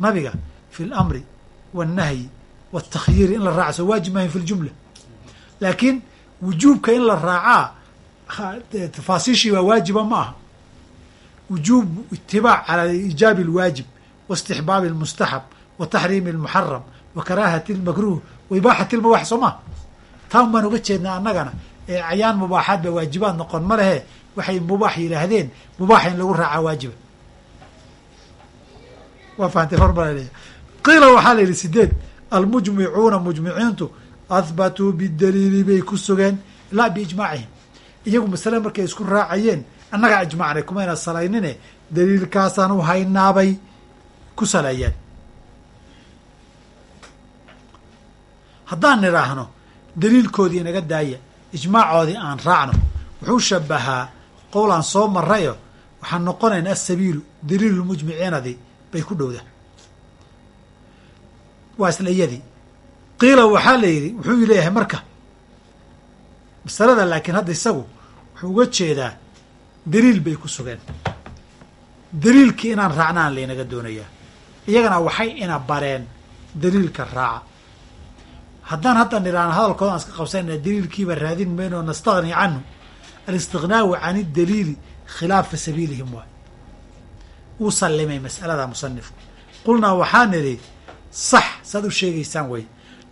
nabiga fi lamri wاnnahyi wاtakhyiiri in la raaca soo waajib maahayn fi ljumla laakiin wujuubka in la raacaa tafaasiishii waa waajiba ma aha wujuub itibaac cala iijaabi اlwaajib waاstixbaabi اlmustaxab wa taxriimi اlmuxaram wa karaahati اlmakruh wa ibaaxati اlmubaax soo maa taan baan uga jeednaa annagana ee cayaan mubaaxaad ba waajibaad noqon ma lehe waxay mubaax yidhaahdeen mubaaxa in lagu raacaa waajiba waa fahamtay hormar qiila waxaa la yidhi sideed almujmicuuna mujmiciintu ahbatuu bidaliili bay ku sugeen laa biijmaacihim. Iyagu masale markay isku raacayeen annagaa ijmacnay kumayna salaynine daliilkaasaan u haynaabay ku saleeyeen haddaan nidhaahno daliilkoodii naga daaya ijmaacoodii aan raacno wuxuu shabahaa qowlaan soo marayo waxaan noqonaynaa asabiilu daliilulmujmiciinadii bay ku dhowda. Waa isla iyadii qiila waxaa la yidhi wuxuu leeyahay marka masalada laakiin hadda isagu wuxuu uga jeedaa daliil bay ku sugeen. Daliilkii inaan raacnaan laynaga doonayaa. Iyagana waxay ina bareen daliilka raaca haddaan hadda nidhaahno hadalkooda aan iska qabsanayna daliilkiiba raadin mayno nastagni canhu alistiqnaau can idaliili khilaafa sabiilihim waay wuu sallimay mas'alada musanifku qulnaa waxaa nidhi sax saad u sheegaysaan wey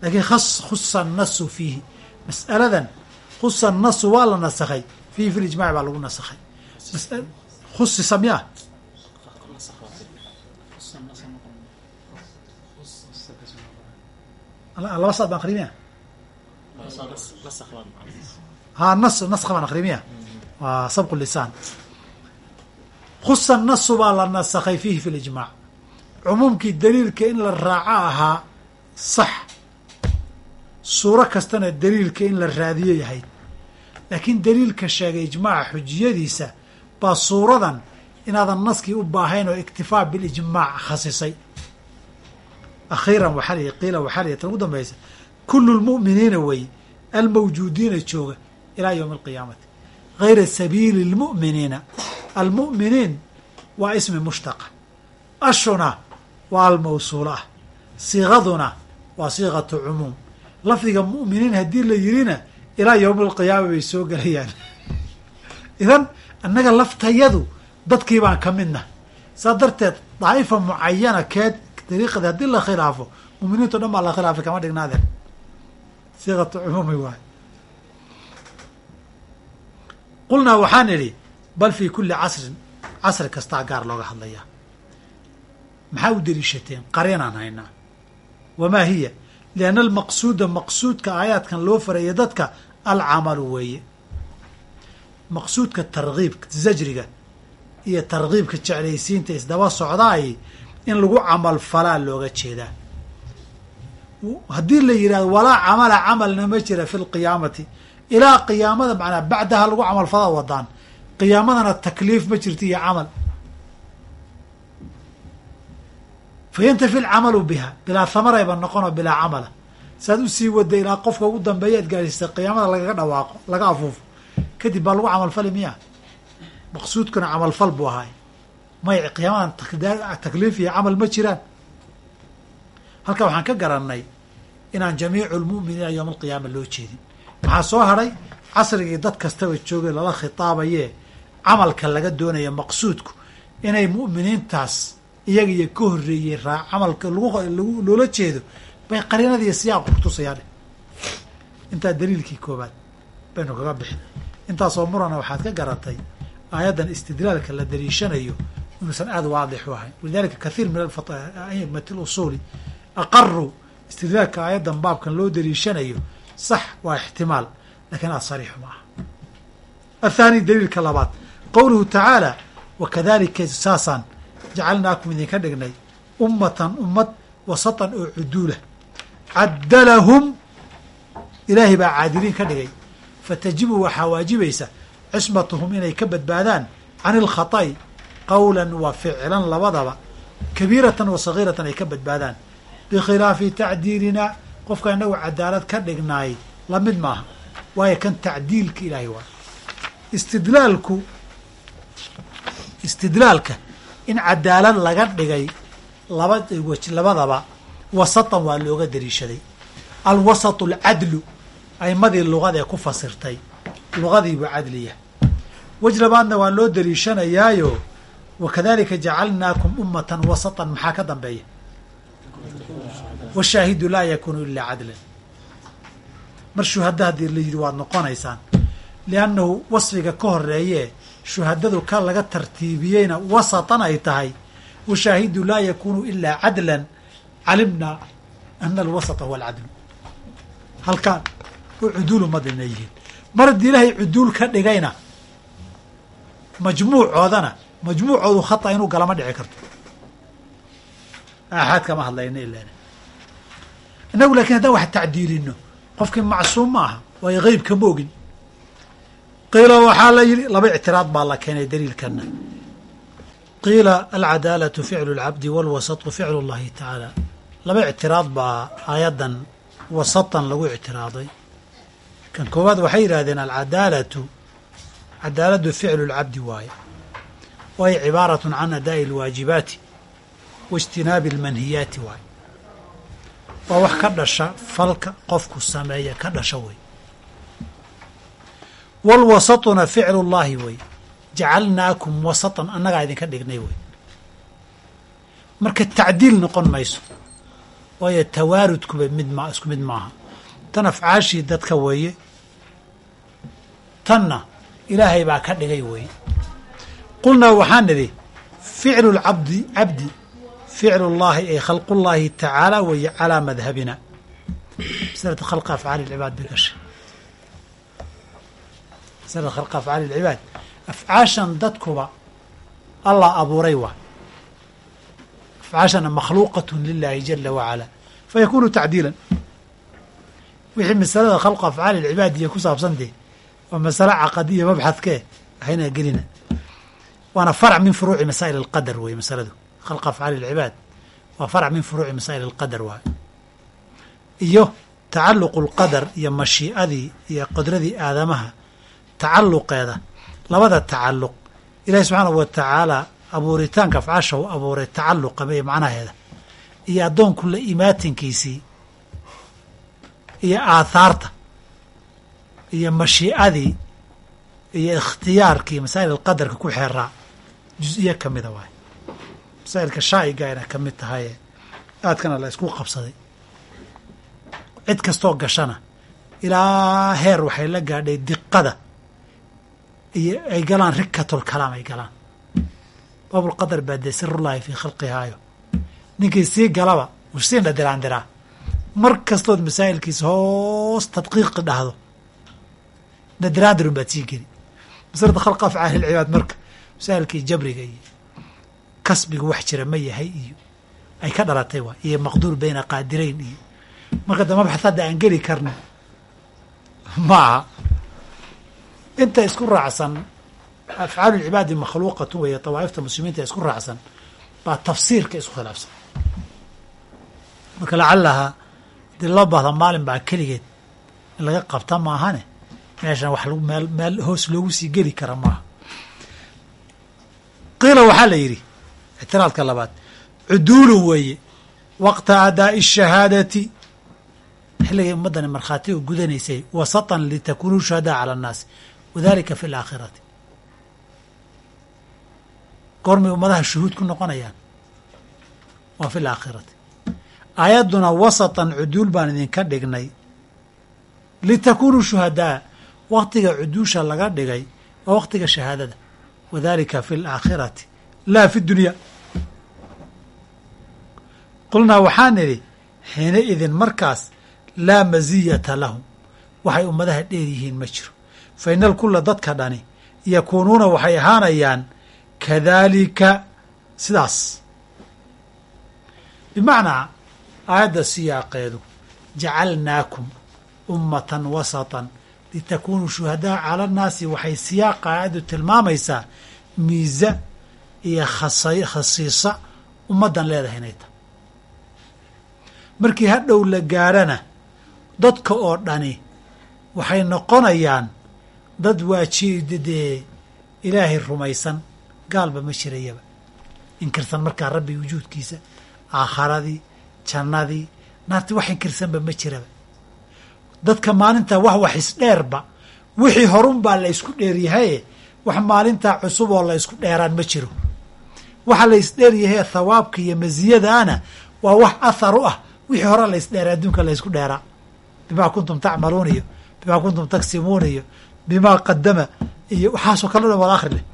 laakiin khas khusa nasu fiihi. Mas'aladan khusa nasu waa la nasakhay. Fiihi fi lijmaci baa lagu nasakhay. Khusisa miya laba saad baan akrimiya ha nas naska baan akrimiya waa sabqu lisaan khusa nasu baa la nasakhay fiihi fi lijmac cumuumkii daliilka in la raaco ahaa sax. Suuro kastana daliilka in la raadiyo yahay. Laakiin daliilka sheegay ijmaaca xujiyadiisa baa suuradan inaadan naskii u baahayn oo iktifaa bilijmaac khasisay. Akhiiran waxaa lihi qiila waxaa lihi tan ugu dambaysa kullu lmu'miniina wey almawjuudiina jooga ilaa yowmi alqiyaamati gayra sabiili lmu'miniina almu'miniin waa ismi mushtaqa ashuna waa almawsuula ah siiqaduna waa siiqatu cumuum lafdiga mu'miniin haddii la yirina ilaa yowmi alqiyaama bay soo gelayaan idan annaga laftayadu dadkii baan ka midna saa darteed daa'ifa mucayana keed dariiqada haddii la khilaafo muminiinto dhan baa la khilaafay kama dhignaadeen siiqatu cumuumi waay qulnaa waxaan idhi bal fii kulli casrin casri kastaa gaar looga hadlayaa. Maxaa u deliishateen? Qareenaan haynaa. Wamaa hiya? Lianna almaqsuuda maqsuudka aayaadkan loo faraya dadka alcamalu weeye. Maqsuudka tarkiibka zajriga iyo tarkiibka jeclaysiinta isdaba socdaay in lagu camal falaa looga jeedaa. Haddii la yidhahdo walaa camala camalna ma jira fi lqiyaamati ilaa qiyaamada macnaa bacdaha lagu camal falaa wadaan qiyaamadana takliif ma jirto iyo camal. Fa yantafi lcamalu biha bilaa hamarayba noqonoo bilaa camala. Saad u sii wada ilaa qofka ugu dambeeya ad gaadhsiisa qiyaamada lagaga dhawaaqo laga afuufo kadib baa lagu camalfali miya maqsuudkuna camalfal buu ahaay. May qiyaamadan takliif iyo camal ma jiraan. Halkaa waxaan ka garannay inaan jamiicu lmu'miniina yowma alqiyaama loo jeedin maxaa soo hadhay casrigii dad kastaba joogay lala khitaabayee camalka laga doonaya maqsuudku inay mu'miniintaas iyaga iyo ka horreeyey raa camalka lagu loola jeedo bay qariinada iyo siyaaqu kutusayaan intaa daliilkii koobaad baynu kaga bixin. Intaasoo murana waxaad ka garatay aayaddan istidlaalka la daliishanayo inuusan aada waadix u ahayn walidalika kathiir min aimati lusuuli aqaruu istidlaalka aayaddan baabkan loo daliishanayo sax waa ixtimaal lakiin aad sariixu ma aha athaani daliilka labaad qowluhu tacaala wakadalika saasaan jacalnaakum idinka dhignay ummatan ummad wasatan oo cuduula caddalahum ilaahay baa caadiliin ka dhigay fatajibu waxaa waajibaysa cismatuhum inay ka badbaadaan can ilkhata'i qawlan wa ficlan labadaba kabiiratan wa sagiiratan ay ka badbaadaan bikhilaafi tacdiilina qofka inagu cadaalad ka dhignaay la mid maaha. Waayo kan tacdiilka ilaahay waa. Istidlaalku istidlaalka in cadaalad laga dhigay laba waj labadaba wasatan waa looga dariishaday. Alwasatu alcadlu aimadii luqadee ku fasirtay. Luqadiibuu cadliya wej labaadna waa loo daliishanayaayo wakadalika jacalnaakum ummatan wasatan maxaa ka dambeeya washaahidu laa yakunu ilaa cadlan. Mar shuhada haddii la yidhi waad noqonaysaan liannahu wasfiga ka horeeyee shuhadadu ka laga tartiibiyeyna wasatan ay tahay washaahidu laa yakunu ilaa cadlan calimna ana alwasata huwa alcadlu. Halkaan oo cuduulu madina yihiin. Mar haddii ilaahay cuduul ka dhigayna majmuucoodana majmuucoodu khata inuu galama dhici karto. Aaxaad kama hadlayna ilaana innagu lakin haddaan wax tacdiilino qofkii macsuum ma aha waayo qeybka ma ogin qiila waxaa la yidhi laba ictiraad baa la keenay daliilkana qiila alcadaalatu ficlu اlcabdi walwasatu ficlu اllahi tacaala laba ictiraad baa aayaddan wasatan lagu ictiraaday kan koowaad waxay yidhahdeen alcadaalatu cadaaladu ficlu اlcabdi waaye waay cibaarat can adaa'i اlwaajibaati waاjtinaabi اlmanhiyaati waaye waa wax ka dhasha falka qofku sameeya ka dhasha wey walwasatuna ficlu llahi wey jacalnaakum wasatan annagaa idinka dhignay wey marka tacdiil noqon mayso waayo tawaarudkuba mid ma isku mid maaha. Tan afcaashii dadka weeye tanna ilaahay baa ka dhigay weeye qulnaa waxaan nidhi ficlu lcabdi cabdi ficlu llahi ay khalqu llahi tacaala weeye calaa madhabina. Masalatu khalqa afcaali lcibaad bay gashay. Masalatu khalqa afcaali lcibaad. Afcaashan dadkuba allah abuuray waa. Afcaashana makhluuqat lilahi jala wacala fayakunu tacdiilan. Wixii masalada khalqa afcaali lcibaadiya ku saabsantee waa masale caqadiya mabxadkee waxayna gelina. Waana farc min furuuci masaa'il alqadar wey masaladu khalqa afcaali lcibaad waa farc min furuuci masaa'il alqadar waay iyo tacalluqu lqadar iyo mashii'adii iyo qudradii aadamaha tacalluqeeda labada tacalluq ilahi subxaanahu wa tacaala abuuritaanka afcaasha u abuuray tacalluqa iyo macnaheeda iyo addoonku la imaatinkiisii iyo aathaarta iyo mashii'adii iyo ikhtiyaarkii masaa'il alqadarka ku xeeraa jus-iyo ka mida waay masaa'ilka shaa'iga ayna ka mid tahaye aadkana la isku qabsaday. Cid kastoo gashana ilaa heer waxay la gaadhay diqada iyo ay galaan rikatul kalaam ay galaan. Baabulqadar baa dee sirullaahi fii khalqihaayo ninkii sii galaba wuu sii dhadiraandiraa mar kastood masaa'ilkiisa hoos tadqiiqi dhahdo. Nadiraandirun baad sii geli. Masalada khalqa afcaali lcibaad marka masaa'ilkii jabriga iyo kasbiga wax jira ma yahay iyo ay ka dhalatay waa iyo maqduur bayna qaadirayn iyo. Marka da mabxad hadda aan geli karno ma aha. Inta isku raacsan afcaalu lcibaadi makhluuqatu weeye dawaa'ifta muslimiinta isku raacsan baa tafsiirka isku khilaafsan. Marka lacalaha haddii loo baahda maalin baa keligeed in laga qabta maahane meeshan wax meel hoos loogu sii geli kara maaha. Qiila waxaa la yidhi ictiraadka labaad. Cuduulun weeye. Waqta adaa'i shahaadati. Xilligay ummaddani markhaatiga gudanaysay wasatan litakunuu shuhadaa cala annaasi. Wadalika fi alaakhirati goormay ummadaha shuhuud ku noqonayaan. Waa fi alaakhirati aayadduna wasatan cuduul baan idinka dhignay. Litakunuu shuhadaa waktiga cuduusha laga dhigay waa waktiga shahaadada. Wadalika fi alaakhirati laa fi dunya. Qulnaa waxaan nidhi xiina idin markaas laa maziyata lahum. Waxay ummadaha dheer yihiin ma jiro. Fa ina alkula dadka dhani yakuunuuna waxay ahaanayaan kadaalika sidaas. Bimacnaa aayadda siyaaqeedu jacalnaakum ummatan wasatan litakunuu shuhadaa cala annaasi waxay siyaaqa aayaddu tilmaamaysaa miisa iyo khasiisa ummaddan leedahay inay tahay. Markii hadhow la gaarhana dadka oo dhani waxay noqonayaan dad waajidee ilaahay rumaysan gaalba ma jirayaba inkirsan markaa rabbi wujuudkiisa aakharadii jannadii naarti wax inkirsanba ma jiraba dadka maalintaa wax wax isdheerba wixii horun baa la ysku dheeryahaye wax maalintaa cusub oo la ysku dheeraan ma jiro waxa la isdheeryahay thawaabka iyo masiyadaana waa wax athar u ah. Wixii hore la ysdheera adduunka la ysku dheeraa. Bimaa kuntum tacmaluun iyo bimaa kuntum tagsimuun iyo bimaa qadama iyo waxaasoo kale dhan wada akhri leh.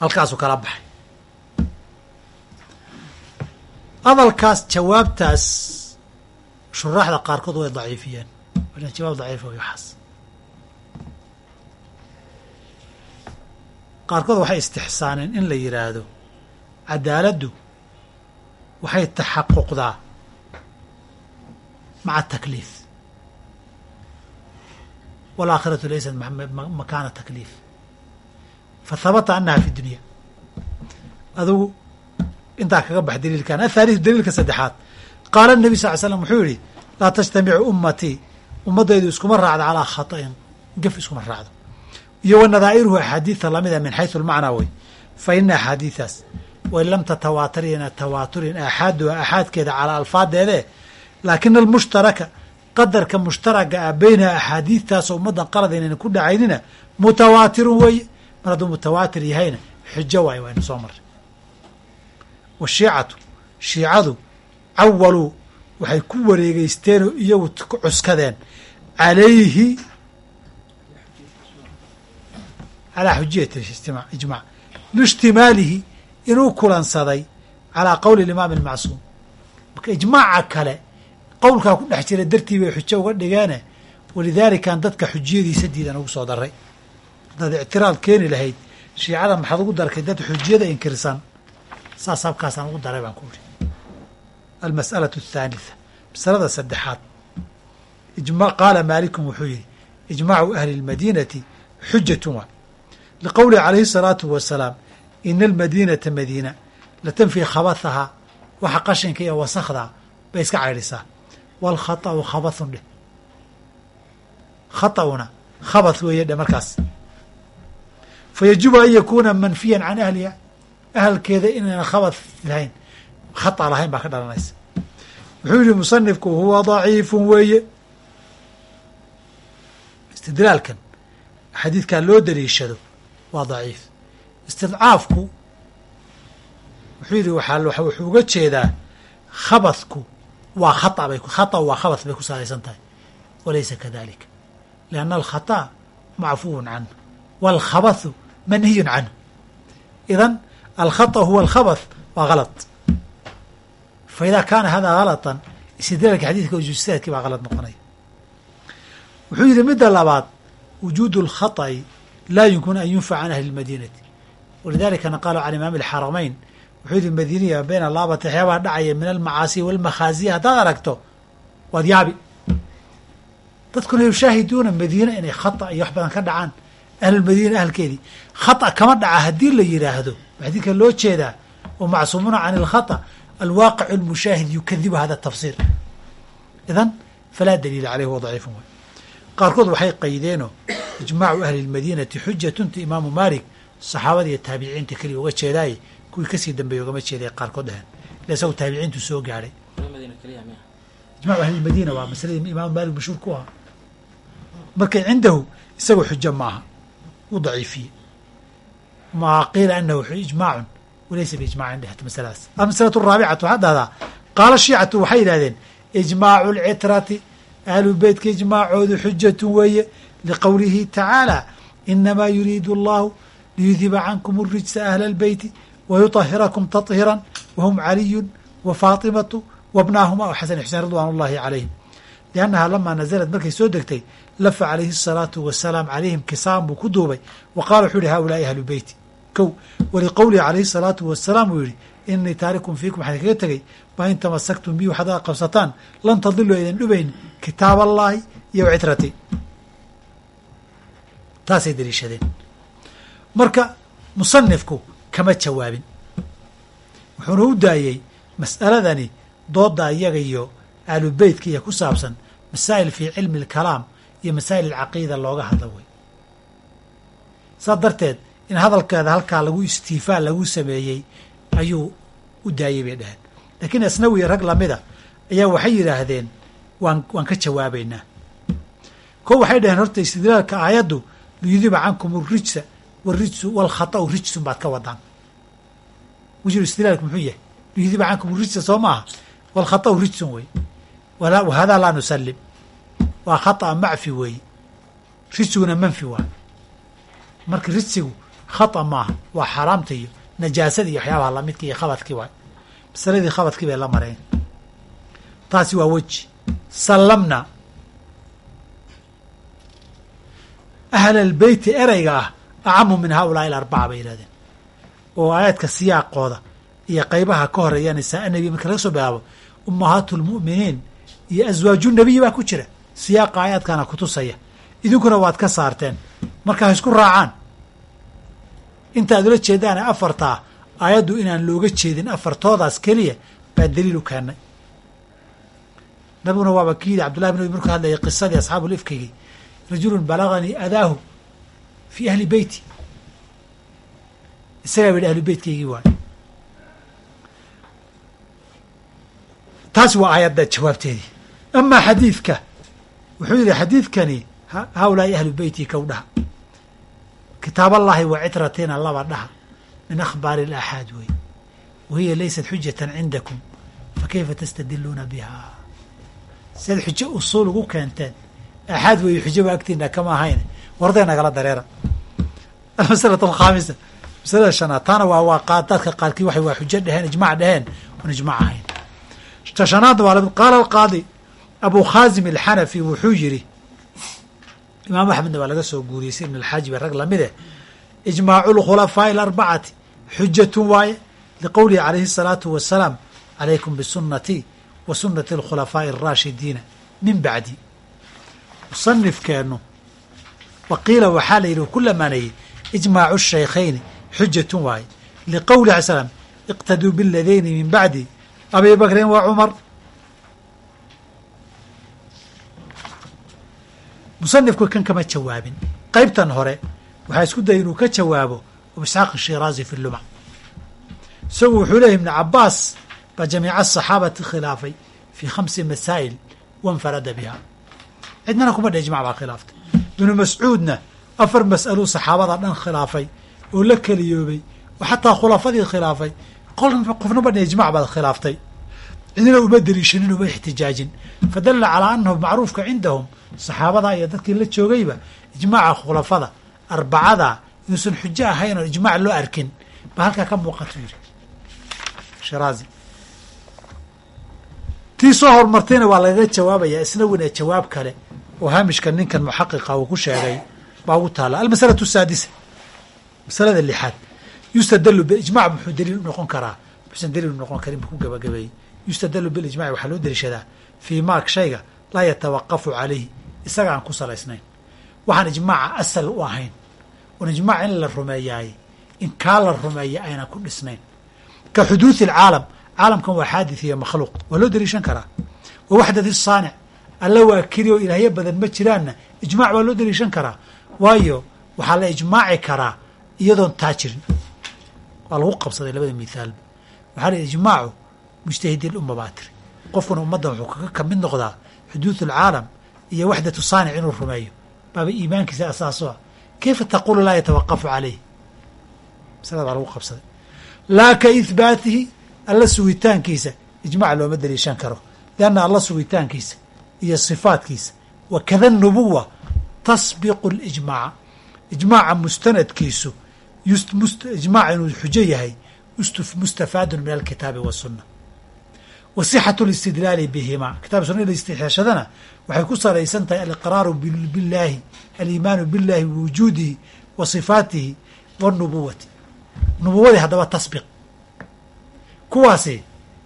Halkaasuu kala baxay. Hadalkaas jawaabtaas shuraaxda qaarkood way daciifiyeen. Jawaab daciifa way waxaas qaarkood waxay istixsaaneen in la yidhaahdo cadaaladdu waxay taxaquqdaa maca takliif. Waalaakhiratu laysat makaana takliif. Fa habata annaha fi dunya. Adugu intaa kaga bax daliilkan athaalidu daliilka saddexaad. Qaala nebi sal ly slam wuxuu yidhi laa tajtamicu ummatii ummaddaydu iskuma raacdo calaa khata'in. Gef iskuma raacdo iyo wa nadaa'iruhu axaadiida lamida min xayثu اlmacnaa wey. Fa ina axaadiidaas wain lam tatawaatarina tawaaturin aaxaaduha aaxaadkeeda calaa alfaadeede laakina almushtaraka qadarka mushtaraga ah beynaha axaadiidtaasoo ummaddan qalad inayna ku dhacaynina mutawaatirun weeye mar hadduu mutawaatir yahayna xujo waayo waynu soo marray. Washiicatu shiicadu cawaluu waxay ku wareegeysteenoo iyagu cuskadeen. Calayhi calaa xujiyati ijmac lishtimaalihi inuu kulansaday calaa qowli imaami lmacsuum marka ijmaaca kale qowlkaa ku dhex jira dartii bay xujo uga dhigeene walidaalikaan dadka xujiyadiisa diidan ugu soo daray haddaad ictiraad keeni lahayd shiicada maxaad ugu darkay dad xujiyada inkirsan? Saas habkaasaan ugu daray baan ku uri almas'alatu athaalitha masalada saddexaad. Qaala maalikum wuxuu yihi ijmaacu ahli lmadiinati xujatun waa liqowlihi calayhi salaatu wasalaam ina almadiinata madiina latanfii khabathahaa waxa qashinka iyo wasakhda bay iska caydhisaa waalkhata'u khabathun dheh khata'una khabath weeye dheh markaas fa yajibu an yakuuna manfiyan can ahliha ahalkeeda inayna khabath lahayn khata lahayn baa ka dhalanaysa wuxuu yihi musanifku huwa daciifun weeye istidlaalkan xadiidkaa loo daliishado waa daciif. Istidcaafku wuxuu yidhi waxaa wuxuu uga jeedaa khabathku waa khata bay khata waa khabath bay ku salaysan tahay. Walaysa kadalika lianna alkhata macfuwun canhu waalkhabathu manhiyun canhu idan alkhata huwa alkhabath waa halad faidaa kaana hadaa halatan istidlaalka xadiidka ujustaadkii baa halad noqonaya. Wuxuu yidhi midda labaad wujuudu lkhaطi laa yumkinu an yunfaca can ahli lmadiinati walidaalika naqaalo can imaami alxaramayn wuxuu yidhi madiiniya bayna laabata waxyaabaha dhacaya min almacaasi walmakhaaziya haddaad aragto waad yaabi dadkuna yushaahiduuna madiina inay khata iyo wax badan ka dhacaan ahlulmadiina ahalkeedii khata kama dhaca haddii la yidhaahdo xadiidka loo jeedaa wa macsuumuuna can alkhata alwaaqicu almushaahid yukadibu hada tafsiir idan falaa daliila caleyh wa daciifun wey qaarkood waxay qaydeenoo ijmaacu ahli اlmadinati xujatunta imaamu malik saxaabada iyo taabiciinta keliya uga jeedaaye kuwii ka sii dambeeyey ugama jeeday qaarkood dhaheen ila isagu taabiciintu soo gaadhay. Ahli lmadiina waa masaladii imaamu malik mashhuur ku ahaa. Marka cindahu isaga xujo ma aha u daciifiyey. Ma qiila anahu ijmaacun walaysa biijmacin dhehta masaladaas almasalatu araabicatu waxaa dhahdaa qaala shiicatu waxay yidhahdeen ijmaacu lcitrati ahlu beytka ijmaacoodu xujatun weeye liqowlihi tacaala inamaa yuriidu allahu liyudiba cankum اrijsa ahla اlbeyti wayuطahirakum taطhiran wahum caliyu wa faatimatu wabnaahuma o xasan xuseen ridwaan اllahi calayhim liannaha lamaa nazalad markay soo degtay lafa calayhi الsalaatu wasalaam calayhim kisaan buu ku duubay wa qaala wuxuu yihi haulaai ahlu beyti kow waliqowlihi calayhi الsalaatu wasalaam uu yihi inii taarikum fiikum waxaan kaga tegey ma in tamasaktum bi waxaad a qabsataan lan tadilu aydan dhubayn kitaab allaahi iyo citrati taasay daliishadeen marka musanifku kama jawaabin wuxuuna u daayey mas'aladani dooda iyaga iyo ahlubeytka iyo ku saabsan masaa'il fii cilmi اlkalaam iyo masaa'il alcaqiida looga hadla wey saas darteed in hadalkeeda halkaa lagu istiifaa lagu sameeyey ayuu u daayey bay dhaheen laakiin asnawi rag lamida ayaa waxay yidhaahdeen waan waan ka jawaabaynaa. Ko waxay dhaheen horta istidlaalka aayaddu liyudiba cankum rijsa warijsu walkhata'u rijsun baad ka wadaan. Wejhu istidlaalka muxuu yahay? Liyudiba cankum rijsa soo maaha? Walkhata'u rijsun wey. Wahadaa laa nusallim. Waa khata'a macfi weeye rijsiguna manfi waa. Marka rijsigu khata maaha waa xaaraamta iyo najaasada iyo waxyaabaha lamidka iyo khabadkii waay. Masaladii khabadkii bay la mareen. Taasi waa weji. Sallamna. Ahla albeyti ereyga ah acamu min haulaai alarbaca bay yihahdeen oo aayaadka siyaaqooda iyo qeybaha ka horreeya nisaa nebi marka laga soo bilaabo ummahaatu lmu'miniin iyo aswaaju nebiyi baa ku jira. Siyaaqa aayaadkana kutusaya idinkuna waad ka saarteen. Marka ha isku raacaan intaad ula jeedaane afartaa aayaddu inaan looga jeedin afartoodaas keliya baa daliil u keennay nabiguna waaba ki yidhi cabdullahi bin abi markuu hadlayay qisadii asxaabu lifkigii rajulun balaganii adaahu fii ahli beyti isagaa ba ahlu beytkaygii waay taasi waa aayadda jawaabteedii. Amaa xadiidka wuxuu yidhi xadiidkani haulaai ahlu beyti kow dhaha kitaab allahi wa citratina laba dhaha min akhbaari alaxaad wey wahiya laysat xujatan cindakum fakayfa tastadiluuna biha? Siaad xujo usuul ugu keenteen axaad weeye xujaba agtiina kama ahayn. Warday nagala dareera. Almasalatu alkhaamisa masalada shanaad taana waa waa dadka qaarkii waxay waa xujo dheheen ijmac dheheen oon ijmac ahayn. Ta shanaadna waa qaala alqaadi abu khaasim alxanafi wuxuu yidhi imaam axmedna waa laga soo guuriyey si ibn alxaaji ba rag lamide ijmaacu lkhulafaa'i alarbacati xujatun waaye liqowlihi calayhi الsalaatu wasalaam calaykum bisunatii wa sunati alkhulafaa'i alraashidiina min bacdi. Musanifkeennu waqiila waxaa la yidhi ku lamaanayey ijmaacu shaykhayni xujatun waaye. Liqowlihi alay slam iqtaduu biladayni min bacdi abi bakrin wa cumar musanifku kan kama jawaabin. Qeybtan hore waxaa isku daya inuu ka jawaabo isxaaq ashiraazi fi luma. Isagu wuxuu leeyay ibnu cabaas baa jamiica asaxaabati khilaafay fii khamsi masaa'il wanfarada biha. Cidnana kuma dhe ijmac baa khilaaftay. Ibnu mascuudna afar mas'aluu saxaabada dhan khilaafay oo la keliyoobay oo xataa khulafadii khilaafay. Qofna badhe ijmac baad khilaaftay cidina uma deliishanin uma ixtijaajin. Fadalla calaa anahu macruufka cindahum saxaabada iyo dadkii la joogayba ijmaaca khulafada arbacada inuusan xujo ahayn oon ijmac loo arkin. Ba halkaa ka muuqatu yidhi shiraazi tii soo horumartayna waa lagaga jawaabayaa isna wina jawaab kale oo haamishka ninkan muxaqiqa uu ku sheegay baa ugu taala. Almasalatu saadisa masalada lixaad. Yustadalu biijmac muxuu daliil u noqon karaa? Muxuusan daliil u noqon karin buu ku gabagabeeyey yustadalu bilijmaci waxaa loo daliishadaa fii maak shayga laa yatawaqafu calayhi isaga aan ku salaysnayn. Waxaan ijmaaca asal u ahayn. Oon ijmaac in la rumeeyaay in kaa la rumeeya ayna ku dhisnayn. Ka xuduudi alcaalam caalamkan waa xaadith iyo makhluuq waa loo daliishan karaa. Wa waxdati saanic alla waa keli oo ilaahyo badan ma jiraanna ijmac waa loo daliishan karaa. Waayo waxaa la ijmaaci karaa iyadoon taa jirin. Waa lagu qabsaday labada mithaalba waxaa la ijmaacu mujtahidiin umma baa qofkuna ummaddan wuxuu kaga ka mid noqdaa xuduud alcaalam iyo waxdatu saanic inuu rumeeyo. Baaba iimaankiisa asaaso ah kayfa taqulu laa yatawaqafu calayh masalada baa lagu qabsaday. Laa ka ihbaatihi alla sugitaankiisa ijmac looma daliishan karo. Lianna alla sugitaankiisa iyo sifaatkiisa. Wa nubuwa tasbiqu lijmaaca ijmaaca mustanadkiisu ijmaac inuu xujo yahay mustafaadun min alkitaabi wasunna wa sixatu listidlaali bihima kitab sunna istixaashadana waxay ku salaysan tahay aliqraaru billaahi aliimaanu billahi wujuudihi wa sifaatihi wanubuwati nubuwadii haddaba tasbiq kuwaasi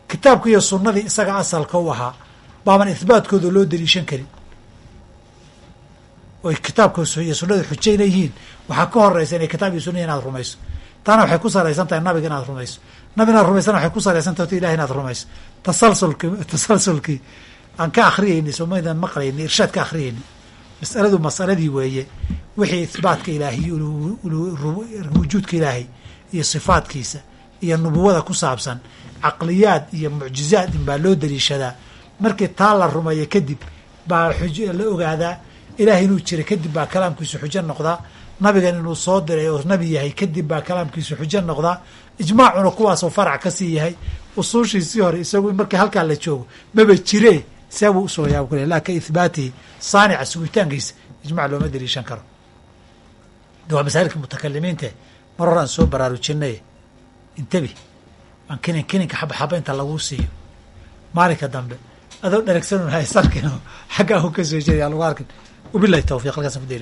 kitaabka iyo sunnadii isaga asalka u ahaa baaban ihbaatkooda loo daliishan karin oy kitaabka iyo sunnada xujo leeyihiin waxaa ka horeysa inay kitaab iyo sunna inaad rumayso taana waxay ku salaysan tahay nabiga inaad rumayso nabi inaad rumaysana waxay ku salaysan tahay ilahi inaad rumayso tasalsulki tasalsulkii aan ka akriyeynay somaydan maqlaynay irshaad ka akriyeynay masaladu masaladii weeye wixii ihbaatka ilaahiy wujuudka ilaahay iyo sifaadkiisa iyo nubuwada ku saabsan caqliyaad iyo mucjizaad in baa loo daliishadaa. Markii taa la rumeeyo kadib baa la ogaadaa ilahay inuu jira kadib baa kalaamkiisu xujo noqdaa. Nabigan inuu soo diray oo nabi yahay kadib baa kalaamkiisu xujo noqdaa ijmaacuna kuwaasoo farac ka sii yahay. Usuushiisii hore isagu markii halkaa la joogo maba jire seebuu usugayaa ku le laa ka ihbaatihi saanica sugitaankiisa ijmac looma daliishan karo. Waa masaa'ilka mutakalimiinte mar hore soo baraarujinay intebi. Aan kinin kininka xabaxaba inta laguu siiyo. Maalinka dambe adoo dharagsanun haysarkin xaggaa u ka soo jeedaa lagu arkin. Wabilahi tawfiq halkaasaan ku daynayna